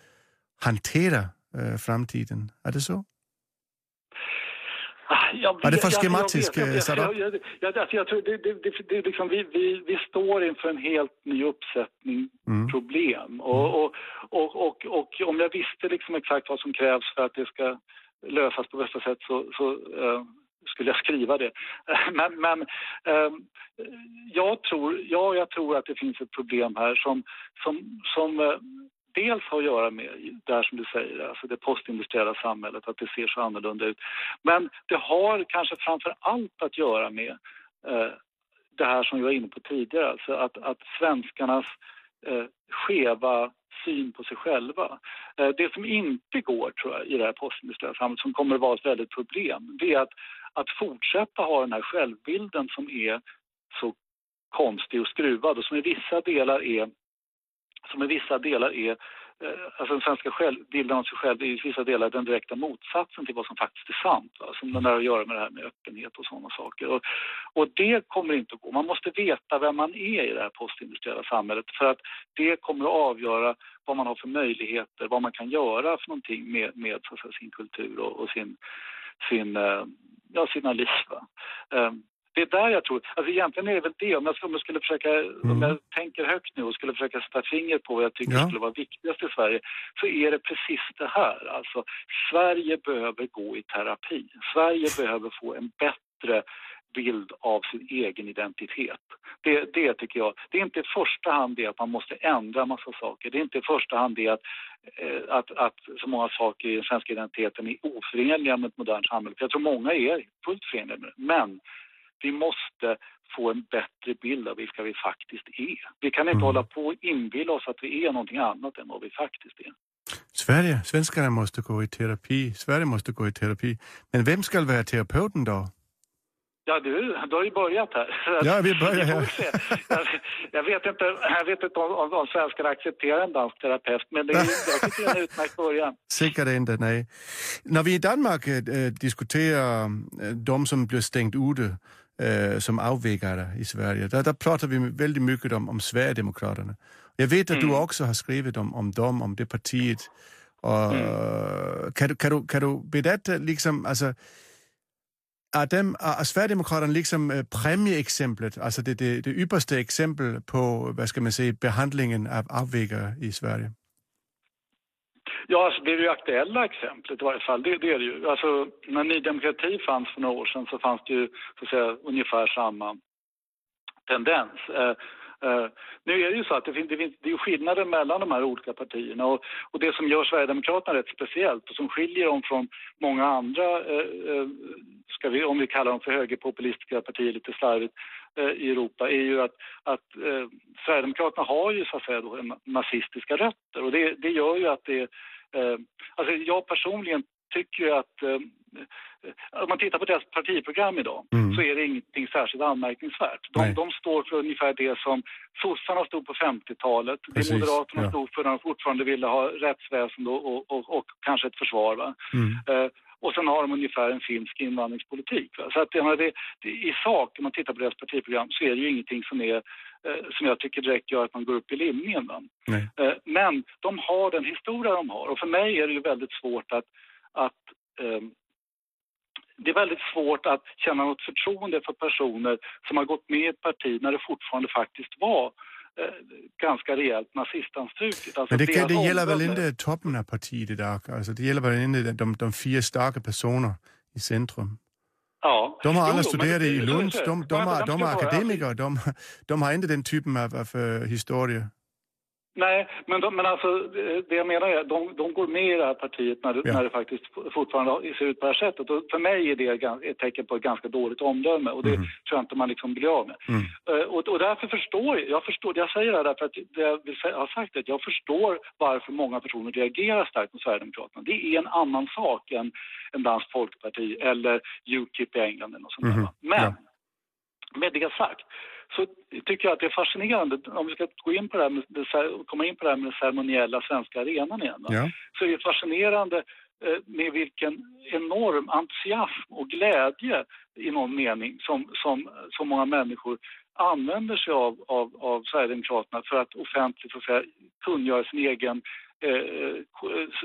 D: hantera äh, framtiden. Är det så?
E: Jag,
D: Var det för schematisk
E: liksom, vi, står inför en helt ny uppsättning mm. problem. Och, och, och, och, och, om jag visste liksom exakt vad som krävs för att det ska lösas på bästa sätt så, så uh, skulle jag skriva det. Men, men eh, jag, tror, ja, jag tror att det finns ett problem här som, som, som eh, dels har att göra med det här som du säger, alltså det postindustriella samhället, att det ser så annorlunda ut. Men det har kanske framför allt att göra med eh, det här som jag var inne på tidigare, alltså att, att svenskarnas eh, skeva syn på sig själva. Eh, det som inte går tror jag, i det här postindustriella samhället, som kommer att vara ett väldigt problem, det är att att fortsätta ha den här självbilden som är så konstig och skruvad och som i vissa delar är som i vissa delar är eh, Alltså den svenska själv, bilden av sig själv är i vissa delar den direkta motsatsen till vad som faktiskt är sant. Va? Som den har att göra med det här med öppenhet och sådana saker. Och, och, det kommer inte att gå. Man måste veta vem man är i det här postindustriella samhället för att det kommer att avgöra vad man har för möjligheter, vad man kan göra för någonting med, med så säga, sin kultur och, och sin, sin eh, ja, sina liv. Va? Ehm, det är där jag tror, alltså egentligen är det väl det, om jag, om jag skulle försöka, mm. om jag tänker högt nu och skulle försöka sätta fingret på vad jag tycker ja. skulle vara viktigast i Sverige, så är det precis det här. Alltså, Sverige behöver gå i terapi. Sverige behöver få en bättre bild av sin egen identitet. Det, det tycker jag. Det är inte i första hand det att man måste ändra massa saker. Det är inte i första hand det att, eh, att, att så många saker i den svenska identiteten är oförenliga med ett modernt samhälle. För jag tror många är fullt förenliga med det. Men vi måste få en bättre bild av vilka vi faktiskt är. Vi kan inte mm. hålla på och inbilla oss att vi är någonting annat än vad vi faktiskt är.
D: Sverige, svenskarna måste gå i terapi. Sverige måste gå i terapi. Men vem ska vara terapeuten då?
E: Ja, du, du har ju börjat här.
D: Ja, vi börjar här.
E: Jag, vet inte, jag vet inte om, om, om svenskarna accepterar en dansk terapeut, men det är, jag tycker det är en utmärkt början.
D: Säkert inte, nej. När vi i Danmark äh, diskuterar äh, de som blir stängt ute äh, som avvikare i Sverige, där, där pratar vi väldigt mycket om, om Sverigedemokraterna. Jag vet att mm. du också har skrivit om, om dem, om det partiet. Och, mm. kan, du, kan, du, kan du berätta, liksom, alltså, är, dem, är Sverigedemokraterna liksom äh, premieexemplet, alltså det, det, det yppersta exempel på, vad ska man säga, behandlingen av avvikare i Sverige?
E: Ja, alltså det är det aktuella exemplet i varje fall. Det, det är det ju. Alltså, när Ny Demokrati fanns för några år sedan så fanns det ju så att säga, ungefär samma tendens. Eh, eh, nu är det ju så att det finns, det finns det är skillnader mellan de här olika partierna och, och, det som gör Sverigedemokraterna rätt speciellt och som skiljer dem från många andra, eh, eh ska vi, om vi kallar dem för högerpopulistiska partier lite slarvigt, i Europa är ju att, att Sverigedemokraterna har ju så att säga då, nazistiska rötter och det, det gör ju att det Alltså jag personligen tycker att Eh, om man tittar på deras partiprogram idag mm. så är det ingenting särskilt anmärkningsvärt. De, de, står för ungefär det som sossarna stod på 50-talet, det Moderaterna ja. stod för när de fortfarande ville ha rättsväsende och, och, och, och kanske ett försvar. Mm. Uh, och sen har de ungefär en finsk invandringspolitik. Va? Så att det, det, i sak, om man tittar på deras partiprogram, så är det ju ingenting som, är, eh, som jag tycker direkt gör att man går upp i limningen. Eh, men de har den historia de har och för mig är det ju väldigt svårt att, att eh, det är väldigt svårt att känna något förtroende för personer som har gått med i ett parti när det fortfarande faktiskt var ganska rejält nazistanstruket.
D: Alltså Men det, det gäller väl inte toppen av partiet idag? Alltså det gäller väl inte de, de fyra starka personer i centrum?
E: Ja.
D: De har alla studerat i Lund, de, de, har, de är akademiker, de, de har inte den typen av, av historia.
E: Nej, men, de, men alltså det jag menar är att de, de går med i det här partiet när ja. när det faktiskt fortfarande ser ut på det här sättet. Och för mig är det ett tecken på ett ganska dåligt omdöme och det mm. tror jag inte man liksom blir av med. Mm. Uh, och, och därför förstår jag, jag förstår, jag säger det här därför att jag vill säga, har sagt att jag förstår varför många personer reagerar starkt mot Sverigedemokraterna. Det är en annan sak än, än Dansk Folkparti eller Ukip i England eller något sånt mm. där. Men ja. med det sagt så tycker jag att det är fascinerande, om vi ska gå in på det här med, komma in på det här med den ceremoniella svenska arenan igen, ja. så är det fascinerande eh, med vilken enorm entusiasm och glädje i någon mening som, som, som många människor använder sig av, av, av Sverigedemokraterna för att offentligt så att säga, kungöra sin egen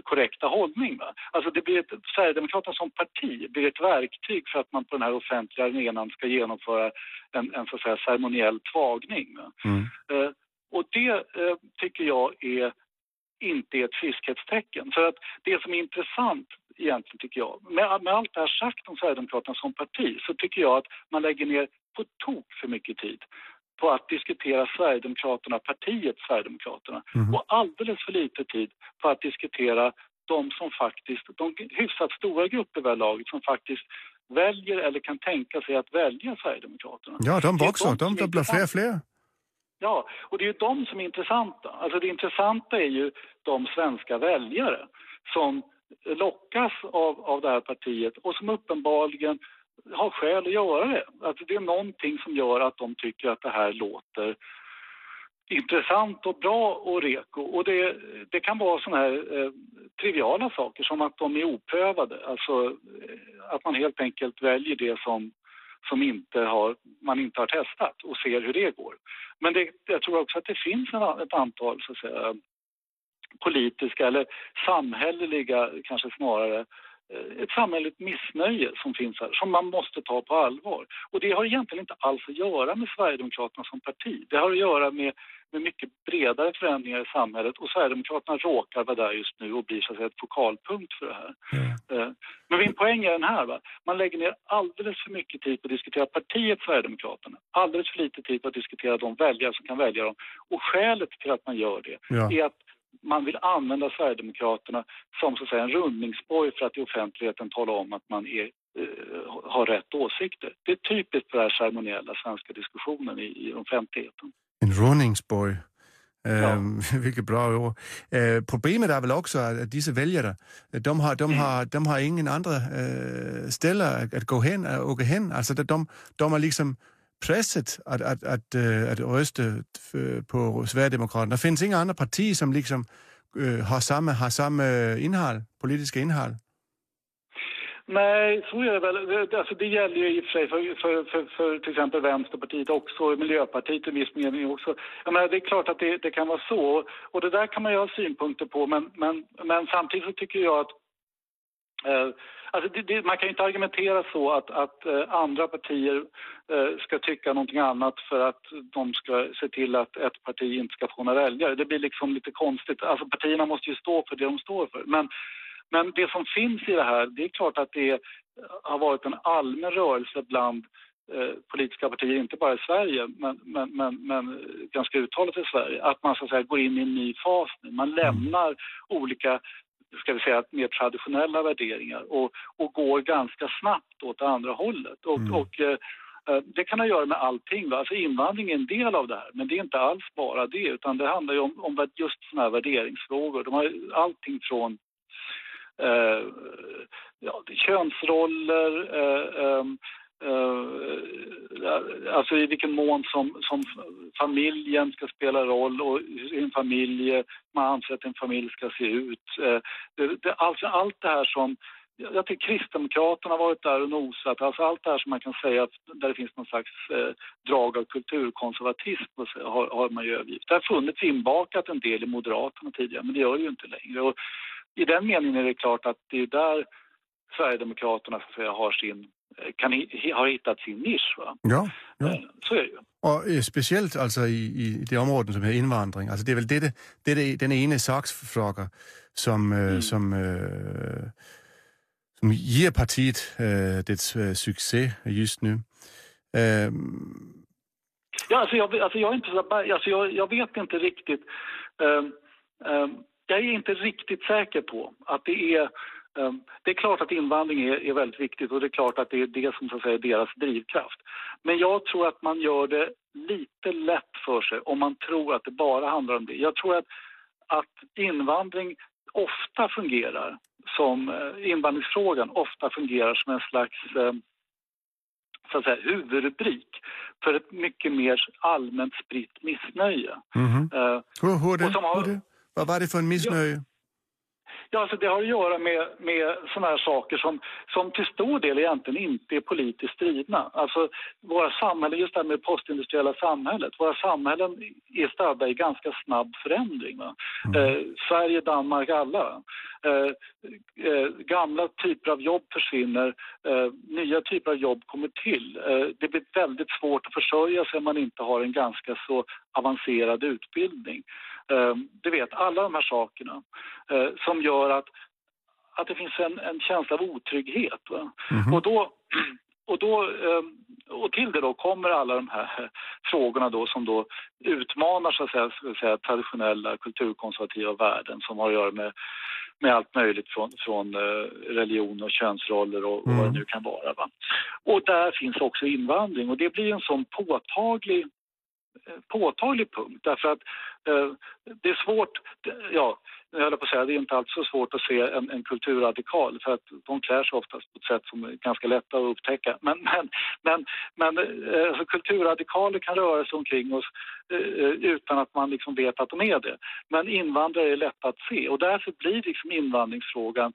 E: korrekta hållning. Va? Alltså det blir ett, Sverigedemokraterna som parti blir ett verktyg för att man på den här offentliga arenan ska genomföra en, en så att säga ceremoniell tvagning. Mm. Eh, och det eh, tycker jag är inte är ett friskhetstecken. För att det som är intressant egentligen tycker jag, med, med allt det här sagt om Sverigedemokraterna som parti så tycker jag att man lägger ner på tok för mycket tid på att diskutera Sverigedemokraterna, partiet Sverigedemokraterna mm. och alldeles för lite tid på att diskutera de som faktiskt, de hyfsat stora grupper vid laget som faktiskt väljer eller kan tänka sig att välja Sverigedemokraterna.
D: Ja, de också. De, de blir fler och fler.
E: Ja, och det är ju de som är intressanta. Alltså det intressanta är ju de svenska väljare som lockas av, av det här partiet och som uppenbarligen har skäl att göra det. Att det är någonting som gör att de tycker att det här låter intressant och bra och reko. Och det, det kan vara sådana här eh, triviala saker som att de är oprövade. Alltså eh, att man helt enkelt väljer det som, som inte har, man inte har testat och ser hur det går. Men det, jag tror också att det finns en, ett antal så att säga, politiska eller samhälleliga kanske snarare Eh, ett samhälleligt missnöje som finns här, som man måste ta på allvar. Och det har egentligen inte alls att göra med Sverigedemokraterna som parti. Det har att göra med, med mycket bredare förändringar i samhället och Sverigedemokraterna råkar vara där just nu och blir så att säga ett fokalpunkt för det här. Mm. Men min poäng är den här, va? man lägger ner alldeles för mycket tid på att diskutera partiet Sverigedemokraterna, alldeles för lite tid på att diskutera de väljare som kan välja dem. Och skälet till att man gör det ja. är att man vill använda Sverigedemokraterna som så att säga, en rundningsborg för att i offentligheten tala om att man är, eh, har rätt åsikter. Det är typiskt för den här ceremoniella svenska diskussionen i, i offentligheten.
D: En rundningsborg. Ja. Um, vilket bra ord. Uh, problemet är väl också att dessa väljare, de har, de mm. har, de har ingen andra uh, ställen att, att gå hen, att åka hen. Alltså de, de är liksom presset att, att, att, äh, øh, att rösta øh, på Sverigedemokraterna. Det finns inga andra partier som liksom äh, har samma, har samma innehåll, politiska innehåll.
E: Nej, så är det väl. Alltså, det gäller ju i och för sig för, för, för, för till exempel Vänsterpartiet också, och Miljöpartiet i viss mening också. Jag menar, det är klart att det, det, kan vara så, och det där kan man ju ha synpunkter på, men, men, men samtidigt så tycker jag att Eh, alltså det, det, man kan inte argumentera så att, att eh, andra partier eh, ska tycka någonting annat för att de ska se till att ett parti inte ska få några väljare. Det blir liksom lite konstigt. Alltså partierna måste ju stå för det de står för. Men, men det som finns i det här, det är klart att det har varit en allmän rörelse bland Eh, politiska partier, inte bara i Sverige men, men, men, men ganska uttalat i Sverige, att man så att säga går in i en ny fas nu. Man lämnar olika ska vi säga, mer traditionella värderingar och, och går ganska snabbt åt det andra hållet. Och, mm. och eh, eh det kan ha att göra med allting. Va? Alltså invandring är en del av det här, men det är inte alls bara det, utan det handlar ju om, om just sådana här värderingsfrågor. De har allting från eh, ja, könsroller, eh, eh, Uh, alltså i vilken mån som, som familjen ska spela roll och hur en familj, man anser att en familj ska se ut. Uh, det, det, alltså allt det här som jag tycker Kristdemokraterna har varit där och nosat. Alltså allt det här som man kan säga att där det finns någon slags eh, drag av kulturkonservatism har, har man ju övergivit. Det har funnits inbakat en del i Moderaterna tidigare men det gör det ju inte längre. Och I den meningen är det klart att det är där Sverigedemokraterna så att säga, har sin kan, har hittat sin nisch. Va?
D: Ja, ja.
E: Eh, så är det ju.
D: Och eh, speciellt alltså i, i det områden som är invandring, alltså det är väl det, det, det den ene saksfråga som, øh, mm. som, uh, som ger partiet dets uh, succé just nu.
E: Ja, alltså jag, alltså jag, är inte så, alltså jag, jag vet inte riktigt. Jag är inte riktigt säker på att det är det är klart att invandring är, är, väldigt viktigt och det är klart att det är det som så att säga, är deras drivkraft. Men jag tror att man gör det lite lätt för sig om man tror att det bara handlar om det. Jag tror att, att invandring ofta fungerar som, eh, invandringsfrågan ofta fungerar som en slags ehm, så att säga, huvudrubrik för ett mycket mer allmänt spritt missnöje.
D: Mm -hmm. uh, hur, hur, det, har, hur det, vad var det för en missnöje? Ja,
E: Ja, alltså det har att göra med, med såna här saker som, som till stor del egentligen inte är politiskt stridna. Alltså våra samhällen, just det här med det postindustriella samhället, våra samhällen är stadda i ganska snabb förändring. Mm. Eh, Sverige, Danmark, alla. Eh, eh, gamla typer av jobb försvinner, eh, nya typer av jobb kommer till. Eh, det blir väldigt svårt att försörja sig om man inte har en ganska så avancerad utbildning. Eh, du vet, alla de här sakerna eh, som gör att, att det finns en, en känsla av otrygghet. Mm. Och då, och, då, eh, och till det då kommer alla de här frågorna då som då utmanar så att säga, så att säga, traditionella kulturkonservativa värden som har att göra med, med allt möjligt från, från religion och könsroller och, mm. och vad det nu kan vara. Va? Och där finns också invandring och det blir en sån påtaglig Eh, påtaglig punkt därför att eh, det är svårt, ja, jag höll på att säga, det är inte alltid så svårt att se en, en kulturradikal för att de klär sig oftast på ett sätt som är ganska lätta att upptäcka. Men, men, men, men eh, alltså, kulturradikaler kan röra sig omkring oss eh, eh utan att man liksom vet att de är det. Men invandrare är lätta att se och därför blir liksom invandringsfrågan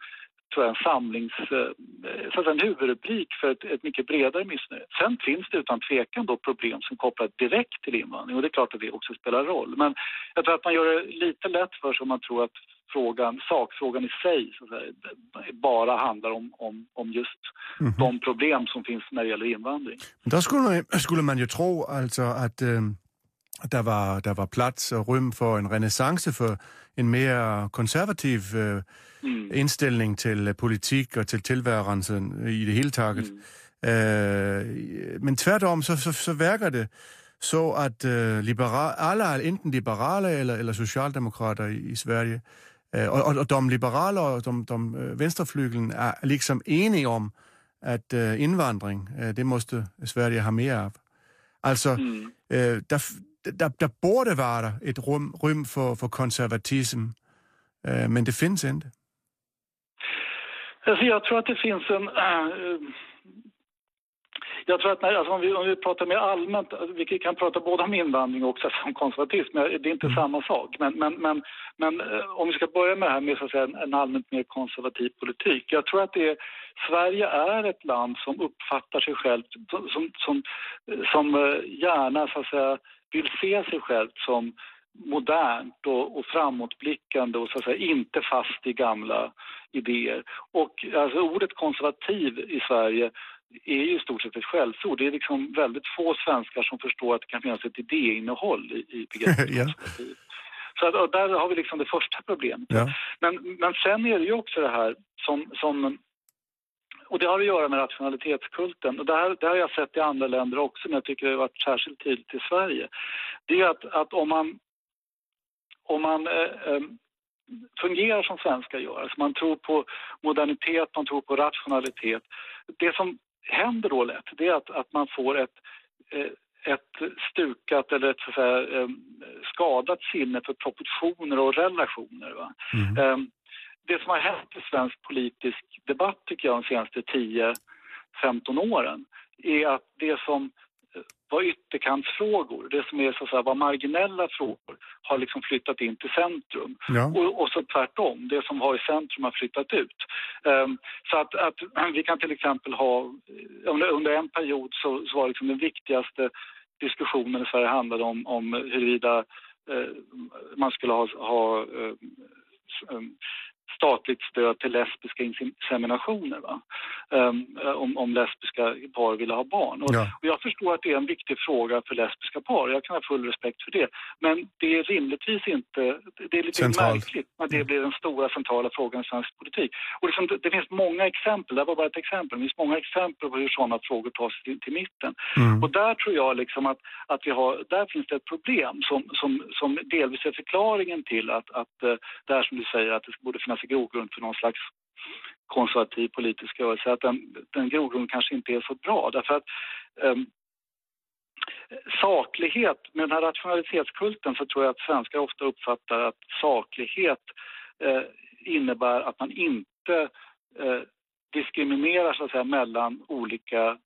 E: tror jag, en samlings, eh, så att en huvudrubrik för ett, ett mycket bredare missnöje. Sen finns det utan tvekan då problem som kopplar direkt till invandring och det är klart att det också spelar roll. Men jag tror att man gör det lite lätt för sig om man tror att frågan, sakfrågan i sig säga, bara handlar om, om, om just mm -hmm. de problem som finns när det gäller invandring.
D: Då skulle, skulle man ju tro alltså att äh, där, var, där var plats och rum för en renässans för en mer konservativ äh, mm. inställning till politik och till tillvärelsen i det hela taget. Mm. Uh, men tvärtom så, så, så verkar det så att uh, liberal, alla, enten liberala eller, eller socialdemokrater i, i Sverige, uh, och, och, de liberala och de, de uh, vänsterflygeln är liksom eniga om att uh, invandring, uh, det måste Sverige ha mer av. Alltså, mm. uh, där, där, där borde vara ett rum, rum för, för konservatism, uh, men det finns inte.
E: Alltså jag tror att det finns en... Äh, jag tror att när, alltså om, vi, om vi pratar mer allmänt, vi kan prata både om invandring och också om konservatism, det är inte mm. samma sak. Men, men, men, men äh, om vi ska börja med det här med så att säga, en, allmänt mer konservativ politik. Jag tror att det är, Sverige är ett land som uppfattar sig självt som, som, som, som äh, gärna så att säga, vill se sig självt som modernt och, och framåtblickande och så att säga inte fast i gamla idéer. Och alltså, ordet konservativ i Sverige är ju i stort sett ett skällsord. Det är liksom väldigt få svenskar som förstår att det kan finnas ett idéinnehåll i, i begreppet
D: Ja.
E: konservativ. Så att, där har vi liksom det första problemet.
D: Ja.
E: Men, men sen är det ju också det här som, som och det har att göra med rationalitetskulten. Och det, här, det har jag sett i andra länder också, men jag tycker det har varit särskilt tydligt i Sverige. Det är att, att om man, om man eh, eh, fungerar som svenskar gör, alltså man tror på modernitet, man tror på rationalitet. Det som händer då lätt, det är att, att man får ett, eh, ett stukat eller ett så säga, eh, skadat sinne för proportioner och relationer. Va? Det som har hänt i svensk politisk debatt tycker jag de senaste 10-15 åren är att det som eh, var ytterkantsfrågor, det som är så att säga, var marginella frågor har liksom flyttat in till centrum.
D: Ja.
E: Och, och så tvärtom, det som var i centrum har flyttat ut. Ehm, så att, att vi kan till exempel ha, under, under en period så, så var liksom den viktigaste diskussionen i Sverige handlade om, om huruvida eh, man skulle ha, ha eh, eh, statligt stöd till lesbiska inseminationer. Va? Ehm, om, om lesbiska par ville ha barn. Och,
D: Ja.
E: och jag förstår att det är en viktig fråga för lesbiska par. Jag kan ha full respekt för det. Men det är rimligtvis inte... Det är lite
D: Centralt.
E: märkligt när det blir den stora centrala frågan i svensk politik. Och liksom, det, det finns många exempel, det var bara ett exempel, det finns många exempel på hur sådana frågor tas till, till mitten.
D: Mm.
E: Och där tror jag liksom att, att vi har, där finns det ett problem som, som, som delvis är förklaringen till att, att eh, det här som du säger att det borde finnas en grogrund för någon slags konservativ politisk rörelse, att den, den grogrunden kanske inte är så bra. Därför att um, saklighet, med den här rationalitetskulten så tror jag att svenskar ofta uppfattar att saklighet eh, innebär att man inte eh, diskriminerar så att säga, mellan olika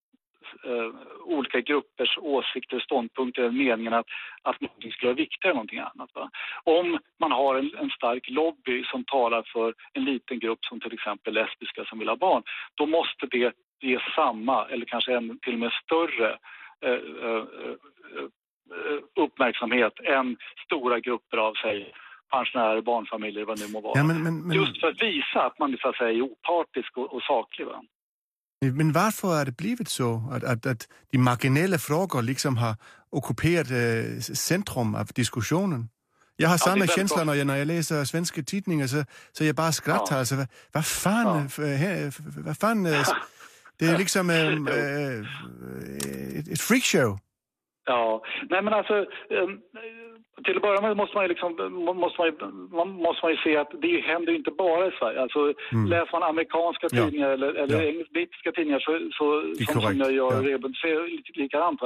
E: eh, olika gruppers åsikter och ståndpunkter i meningen att, att någonting skulle vara viktigare än någonting annat. Va? Om man har en, en stark lobby som talar för en liten grupp som till exempel lesbiska som vill ha barn, då måste det ge samma eller kanske en, till och med större eh, eh, eh, uppmärksamhet än stora grupper av sig pensionärer, barnfamiljer, vad det nu må vara.
D: Ja, men, men, men,
E: Just för att visa att man så att säga, är opartisk och, och saklig. Va?
D: Men varför har det blivit så att, att, att de marginella frågor liksom har ockuperat eh, centrum av diskussionen? Jag har samma
E: väldigt
D: känsla när jag, när jag läser svenska tidningar så, så jag bara skrattar.
E: Ja.
D: Alltså, vad, vad fan,
E: Ja.
D: här- för- vad fan det är liksom eh, ett, freakshow.
E: Ja, nej men alltså till att börja med måste man ju, liksom, måste man ju, man måste man ju se att det händer ju inte bara i Sverige. Alltså, Läser man amerikanska
D: Ja.
E: tidningar eller, eller
D: Ja.
E: engelsk-brittiska tidningar så, så, som, jag gör
D: Ja.
E: regelbundet så är det lite likadant.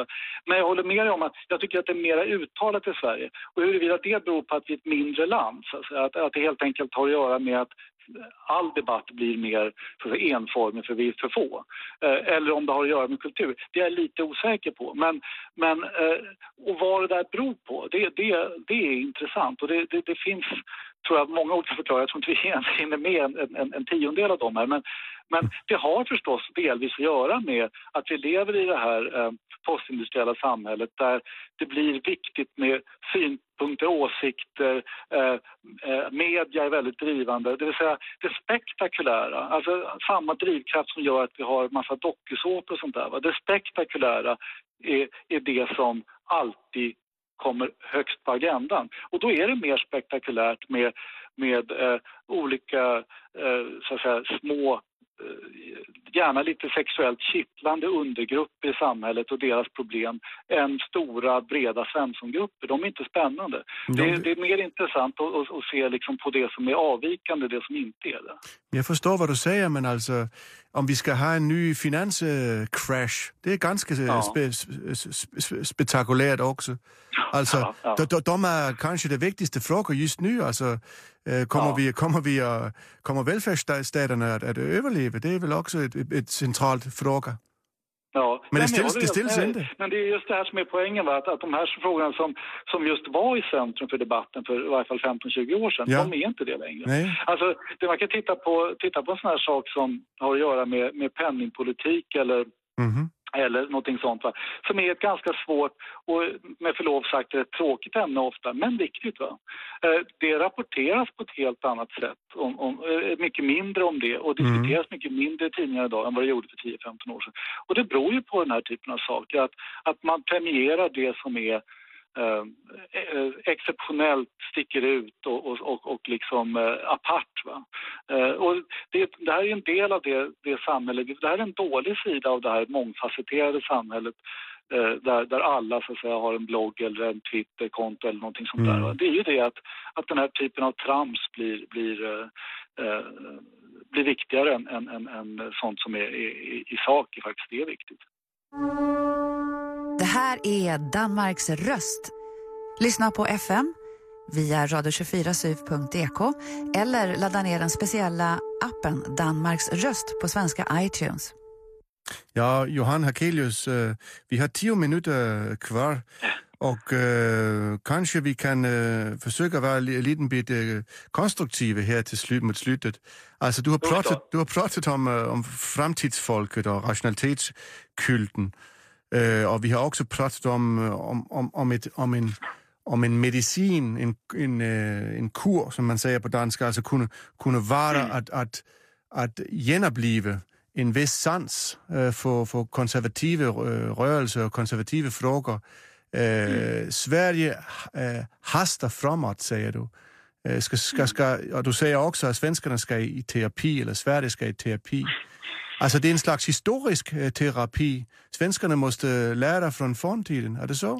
E: Men jag håller med dig om att jag tycker att det är mer uttalat i Sverige. Och huruvida det beror på att vi är ett mindre land, så att, säga, att, att det helt enkelt har att göra med att all debatt blir mer för enformig för vi är för få. Eh, eller om det har att göra med kultur. Det är jag lite osäker på. Men, men, eh, och vad det där beror på, det, det, det är intressant. Och det, det, det finns tror jag, många olika förklaringar. Jag tror inte vi ens hinner med en, en, en tiondel av dem här. Men, men det har förstås delvis att göra med att vi lever i det här eh, postindustriella samhället där det blir viktigt med synpunkter, åsikter, eh, eh, media är väldigt drivande. Det vill säga det spektakulära, alltså samma drivkraft som gör att vi har massa dokusåpor och sånt där. Va? Det spektakulära är, är det som alltid kommer högst på agendan. Och då är det mer spektakulärt med, med eh, olika eh, så att säga, små eh, gärna lite sexuellt kittlande undergrupper i samhället och deras problem än stora breda svenssongrupper. De är inte spännande. Det,
D: De-
E: det är mer intressant att, att, att se liksom på det som är avvikande, det som inte är det.
D: Jag förstår vad du säger, men alltså om vi ska ha en ny finanscrash, det är ganska
E: Ja.
D: spe, spe, spe, spektakulärt också. Alltså,
E: Ja, ja.
D: De, de, de är kanske det viktigaste frågor just nu. Alltså, eh, kommer,
E: Ja.
D: vi, kommer, vi kommer välfärdsstaterna att, att överleva? Det är väl också ett centralt fråga.
E: Ja.
D: Men det ställs- det ställs inte.
E: Men det är just det här som är poängen, va? Att, att de här frågorna som, som just var i centrum för debatten för i varje fall 15-20 år sedan,
D: Ja.
E: de är inte det längre.
D: Nej.
E: Alltså, det man kan titta på, titta på en sån här sak som har att göra med, med penningpolitik eller
D: Mhm.
E: Eller någonting sånt, va? som är ett ganska svårt och med förlov sagt ett tråkigt ämne ofta, men viktigt. Va? Eh, det rapporteras på ett helt annat sätt, om, om, eh, mycket mindre om det och diskuteras mycket mindre i tidningar idag än vad det gjorde för 10-15 år sedan. Och det beror ju på den här typen av saker, att, att man premierar det som är eh, eh, exceptionellt sticker ut och, och, och, liksom eh, apart. Va? Eh, och det, det, här är en del av det, det samhället, det här är en dålig sida av det här mångfacetterade samhället eh, där, där alla så att säga, har en blogg eller en Twitterkonto eller någonting sånt där. Va? Det är ju det att, att den här typen av trams blir, blir eh, eh, blir viktigare än, än, än, sånt som är i, i sak faktiskt är viktigt.
C: Här är Danmarks röst. Lyssna på FM via radio24syv.ek eller ladda ner den speciella appen Danmarks röst på svenska iTunes.
D: Ja, Johan Hakelius, eh, vi har tio minuter kvar och eh, kanske vi kan eh, försöka vara en liten bit eh, konstruktiva här till slut, mot slutet. Alltså, du har pratat, du har pratat om, om framtidsfolket och rationalitetskulten. Eh, och vi har också pratat om, om, om, om, ett, om, en, om en medicin, en, en, eh, en kur som man säger på danska, alltså kunde, kunde vara att, att, att genopleva en viss sans eh, för, för konservativa eh, rörelser och konservativa frågor. Eh, Sverige eh, hastar framåt, säger du. Eh, ska, ska, ska, och du säger också att svenskarna ska i terapi, eller Sverige ska i terapi. Alltså det är en slags historisk eh, terapi. Svenskarna måste lära från forntiden, är det så?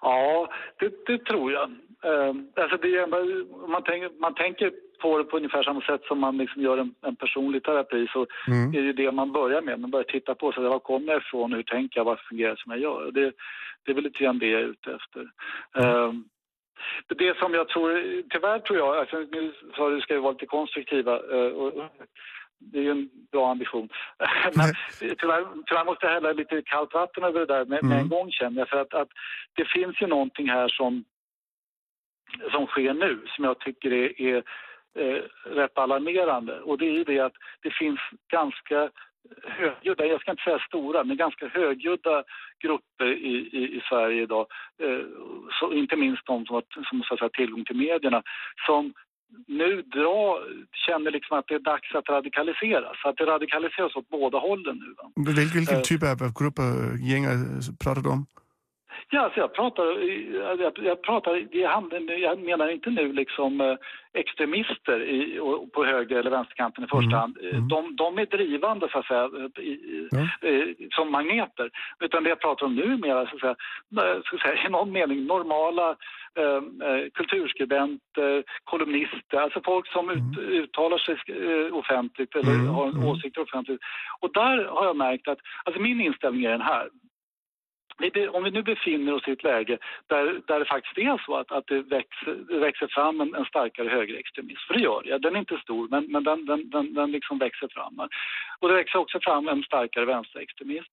E: Ja, det, det tror jag. Eh, alltså det man, tänker, man tänker på det på ungefär samma sätt som man liksom gör en, en personlig terapi så
D: Mm.
E: är det det man börjar med. Man börjar titta på sig, var kommer jag ifrån, hur tänker jag, varför fungerar som jag gör? Det, det är väl lite grann det jag är ute efter. Eh, det som jag tror, tyvärr tror jag, alltså nu sa du ska vi vara lite konstruktiva eh, och det är ju en bra ambition. Men tyvärr, tyvärr måste jag hälla lite kallt vatten över det där med, med en gång känner jag. För att, att det finns ju någonting här som, som sker nu som jag tycker är, är eh, rätt alarmerande. Och det är ju det att det finns ganska högljudda, jag ska inte säga stora, men ganska högljudda grupper i, i, i Sverige idag. Eh, så inte minst de som har som, så att säga, tillgång till medierna som nu drar, känner liksom att det är dags att radikaliseras. Att det radikaliseras åt båda hållen nu.
D: Vil, vilken
E: Eh.
D: typ av, grupper, gänger pratar du om?
E: Ja, alltså jag pratar, jag, jag pratar, handlar- jag menar inte nu liksom eh, extremister i, och, på höger eller vänsterkanten i första hand. Eh, De, de är drivande så att säga, i, i-
D: Ja.
E: eh, som magneter. Utan det jag pratar om nu är mer så att säga, eh, ska jag säga, i någon mening normala eh, eh, kulturskribenter, kolumnister, alltså folk som ut, uttalar sig eh, offentligt eller
D: Mm,
E: har
D: mm.
E: åsikter offentligt. Och där har jag märkt att, alltså min inställning är den här. Om vi nu befinner oss i ett läge där, där det faktiskt är så att, att det, växer, växer fram en, en starkare högerextremism, för det gör det. Den är inte stor, men, men den, den, den, den liksom växer fram. Och det växer också fram en starkare vänsterextremism.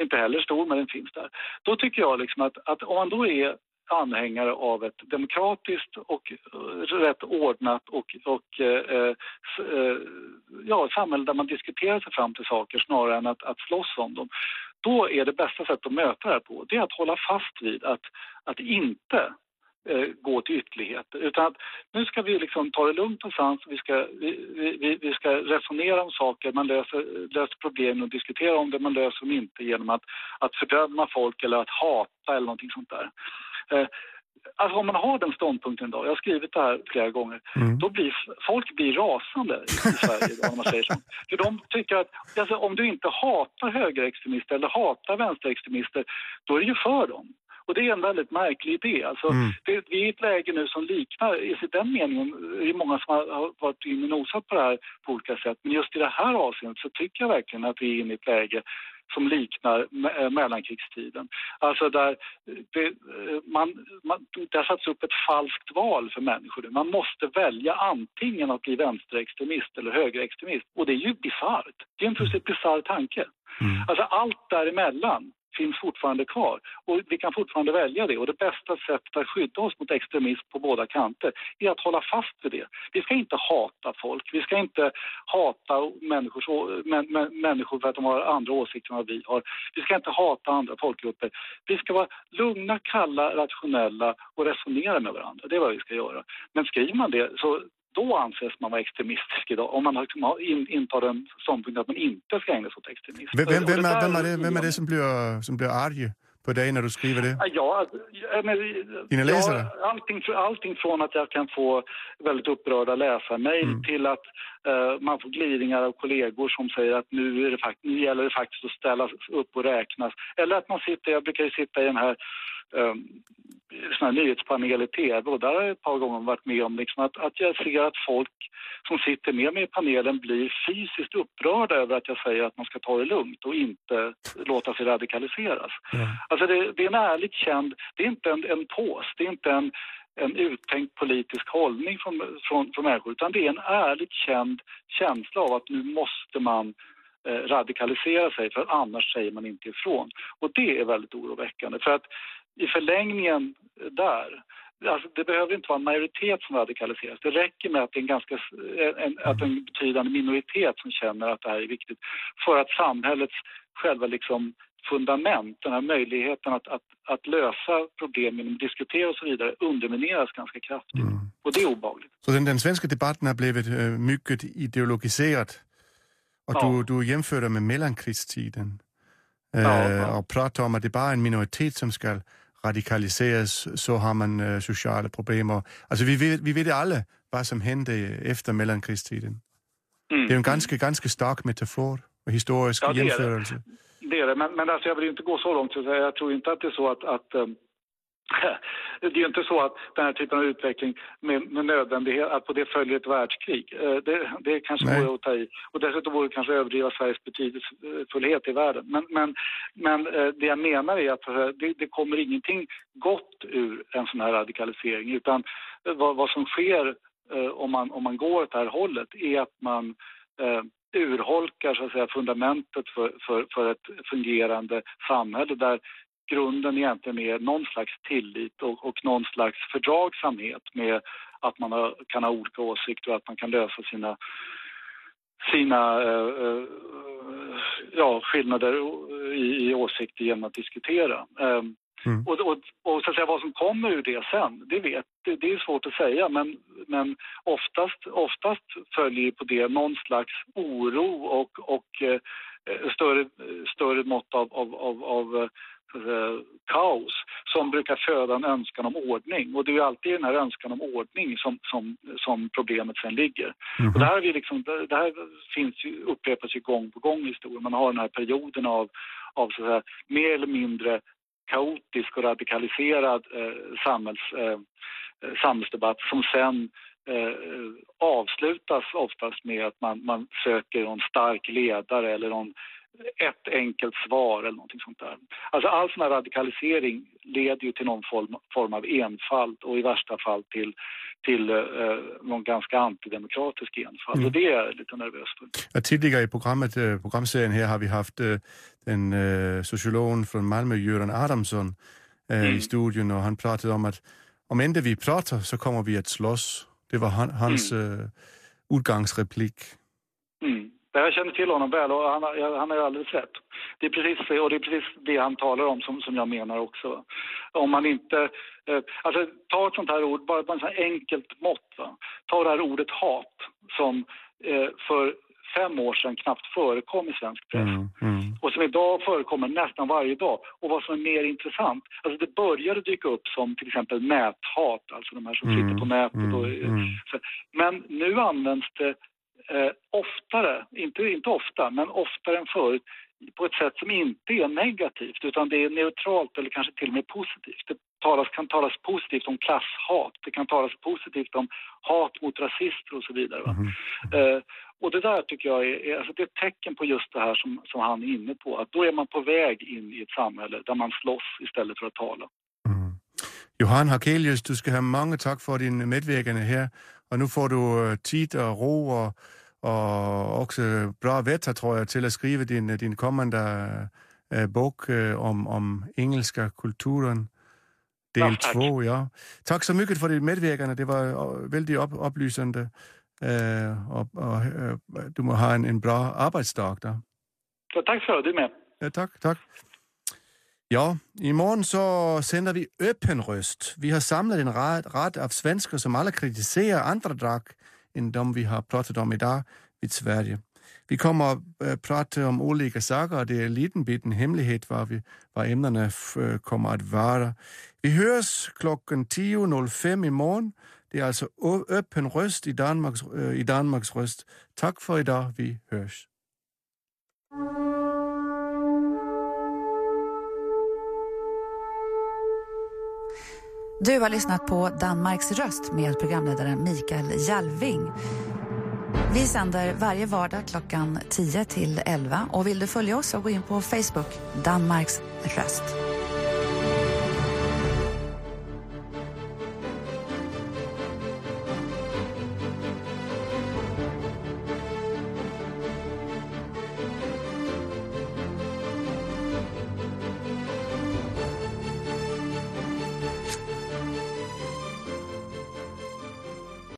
E: Inte heller stor, men den finns där. Då tycker jag liksom att, att om man då är anhängare av ett demokratiskt och eh, rätt ordnat och, och eh, eh s- eh, ja, samhälle där man diskuterar sig fram till saker snarare än att, att slåss om dem. Då är det bästa sättet att möta det här på, det är att hålla fast vid att, att inte gå till ytterligheter. Utan att nu ska vi liksom ta det lugnt och sans. Vi ska, vi, vi, vi ska resonera om saker, man löser, löser problem och diskutera om det, man löser dem inte genom att, att fördöma folk eller att hata eller någonting sånt där. Eh, Alltså om man har den ståndpunkten idag, jag har skrivit det här flera gånger, då blir folk blir rasande i Sverige idag, om man säger så. För de tycker att alltså, om du inte hatar högerextremister eller hatar vänsterextremister, då är du ju för dem. Och det är en väldigt märklig idé. Alltså, det, vi är i ett läge nu som liknar, i den meningen, det är många som har, varit inne och nosat på det här på olika sätt, men just i det här avseendet så tycker jag verkligen att vi är inne i ett läge som liknar me- eh, mellankrigstiden. Alltså där det, eh, man, man, det satts upp ett falskt val för människor. Man måste välja antingen att bli vänsterextremist eller högerextremist. Och det är ju bisarrt. Det är en fullständigt bisarr tanke. Alltså allt däremellan finns fortfarande kvar. Och vi kan fortfarande välja det. Och det bästa sättet att skydda oss mot extremism på båda kanter är att hålla fast vid det. Vi ska inte hata folk. Vi ska inte hata människor, människor för att de har andra åsikter än vad vi har. Vi ska inte hata andra folkgrupper. Vi ska vara lugna, kalla, rationella och resonera med varandra. Det är vad vi ska göra. Men skriver man det så då anses man vara extremistisk idag. Om man liksom intar en ståndpunkt att man inte ska ägna sig åt extremism.
D: Vem, vem, vem, är, vem, är, det, vem är det som blir, som blir arg på dig när du skriver det?
E: Ja, men,
D: Dina läsare?
E: Ja, allting, allting från att jag kan få väldigt upprörda läsarmejl mm. till att uh, man får glidningar av kollegor som säger att nu, är det fakt nu gäller det faktiskt att ställa upp och räknas. Eller att man sitter, jag brukar ju sitta i den här um, sån här nyhetspanel i tv och där har jag ett par gånger varit med om liksom att, att jag ser att folk som sitter med mig i panelen blir fysiskt upprörda över att jag säger att man ska ta det lugnt och inte låta sig radikaliseras. Mm. Alltså det, det, är en ärligt känd, det är inte en, en pås, det är inte en, en uttänkt politisk hållning från, från, från människor utan det är en ärligt känd känsla av att nu måste man eh, radikalisera sig för annars säger man inte ifrån. Och det är väldigt oroväckande för att i förlängningen eh, där Alltså det behöver inte vara en majoritet som radikaliseras. Det räcker med att det är en, ganska, eh, en, att en betydande minoritet som känner att det här är viktigt för att samhällets själva liksom fundament, den här möjligheten att, att, att lösa problem genom att diskutera och så vidare undermineras ganska kraftigt. Mm. Och det är obehagligt.
D: Så den, den svenska debatten har blivit uh, mycket ideologiserad och ja. du, du jämför med mellankrigstiden ja, ja. och pratar om att det bara är en minoritet som ska radikaliseras så har man uh, sociala problem. Och, alltså vi vet, vi vet alla vad som hände efter mellankrigstiden. Mm. Det är en ganska, ganska stark metafor och historisk ja, jämförelse.
E: Det det är det, men, men alltså jag vill inte gå så långt. Så jag tror inte att det är så att, att um, det är ju inte så att den här typen av utveckling med, med nödvändighet, att på det följer ett världskrig. Eh, det, det kanske Nej. vore att ta i. Och dessutom vore det kanske överdriva Sveriges betydelsefullhet i världen. Men, men, men eh, det jag menar är att eh, det, det kommer ingenting gott ur en sån här radikalisering. Utan vad, vad som sker om man, om man går åt det här hållet är att man urholkar så att säga, fundamentet för, för, för ett fungerande samhälle där grunden egentligen är någon slags tillit och, och någon slags fördragsamhet med att man har, kan ha olika åsikter och att man kan lösa sina, sina eh, eh ja, skillnader i, i åsikter genom att diskutera. Eh, Mm. Och, och, och, så att säga, vad som kommer ur det sen, det, vet, det, det är svårt att säga men, men oftast, oftast följer på det någon slags oro och, och eh, större, större mått av, av, av, av eh, kaos som brukar föda en önskan om ordning. Och det är alltid den här önskan om ordning som, som, som problemet sen ligger. Mm. Och det här, är liksom, det här finns ju, upprepas ju gång på gång i historien. Man har den här perioden av, av så säga, mer eller mindre kaotisk och radikaliserad eh, samhälls, eh, eh, samhällsdebatt som sen eh, avslutas oftast med att man, man söker någon stark ledare eller någon ett enkelt svar eller någonting sånt där. Alltså all sån här radikalisering leder ju till någon form, form av enfald och i värsta fall till, till eh, någon ganska antidemokratisk enfald. Mm. Och det är jag lite nervös för.
D: Ja, tidigare i programmet, eh, programserien här har vi haft eh, den eh, sociologen från Malmö, Göran Adamsson, eh, mm. i studion och han pratade om att om inte vi pratar så kommer vi att slåss. Det var han, hans mm. eh, utgångsreplik.
E: Mm. Jag känner till honom väl och han, han har ju alldeles rätt. Det är precis, och det är precis det han talar om som, som jag menar också. Om man inte... Eh, alltså, ta ett sånt här ord, bara, ett sånt enkelt mått. Va? Ta det här ordet hat som eh, för fem år sedan knappt förekom i svensk press. Mm, mm. Och som idag förekommer nästan varje dag. Och vad som är mer intressant, alltså det började dyka upp som till exempel näthat, alltså de här som mm, sitter på nätet. Och, mm, mm. så, men nu används det eh, oftare, inte, inte ofta, men oftare än förut på ett sätt som inte är negativt utan det är neutralt eller kanske till och med positivt. Det talas, kan talas positivt om klasshat, det kan talas positivt om hat mot rasister och så vidare. Mm. Eh, och det där tycker jag är, är, alltså det är ett tecken på just det här som, som han är inne på, att då är man på väg in i ett samhälle där man slåss istället för att tala. Mm.
D: Johan Hakelius, du ska ha många tack för din medverkan här och nu får du øh, tid och ro och, och också bra vätter tror jag till att skriva din, din kommande eh, bok eh, om, om engelska kulturen. Del
E: Ja,
D: två, ja. Tack så mycket för ditt medverkande. Det var väldigt upp, upplysande. Och, och, eh, du må ha en, en bra arbetsdag där.
E: Så tack det, du med.
D: Ja, tack, tack. Ja, imorgon så sänder vi öppen röst. Vi har samlat en rad, rad av svenskar som alla kritiserar andra drag än de vi har pratat om idag vid Sverige. Vi kommer att øh, prata om olika saker och det är en liten biten hemlighet vad, vi, vad ämnena øh, kommer att vara. Vi hörs klockan 10.05 imorgon. Det är alltså öppen röst i Danmarks, øh, i Danmarks röst. Tack för idag, vi hörs.
C: Du har lyssnat på Danmarks röst med programledaren Mikael Jalving. Vi sänder varje vardag klockan 10 till 11 och vill du följa oss så gå in på Facebook, Danmarks röst.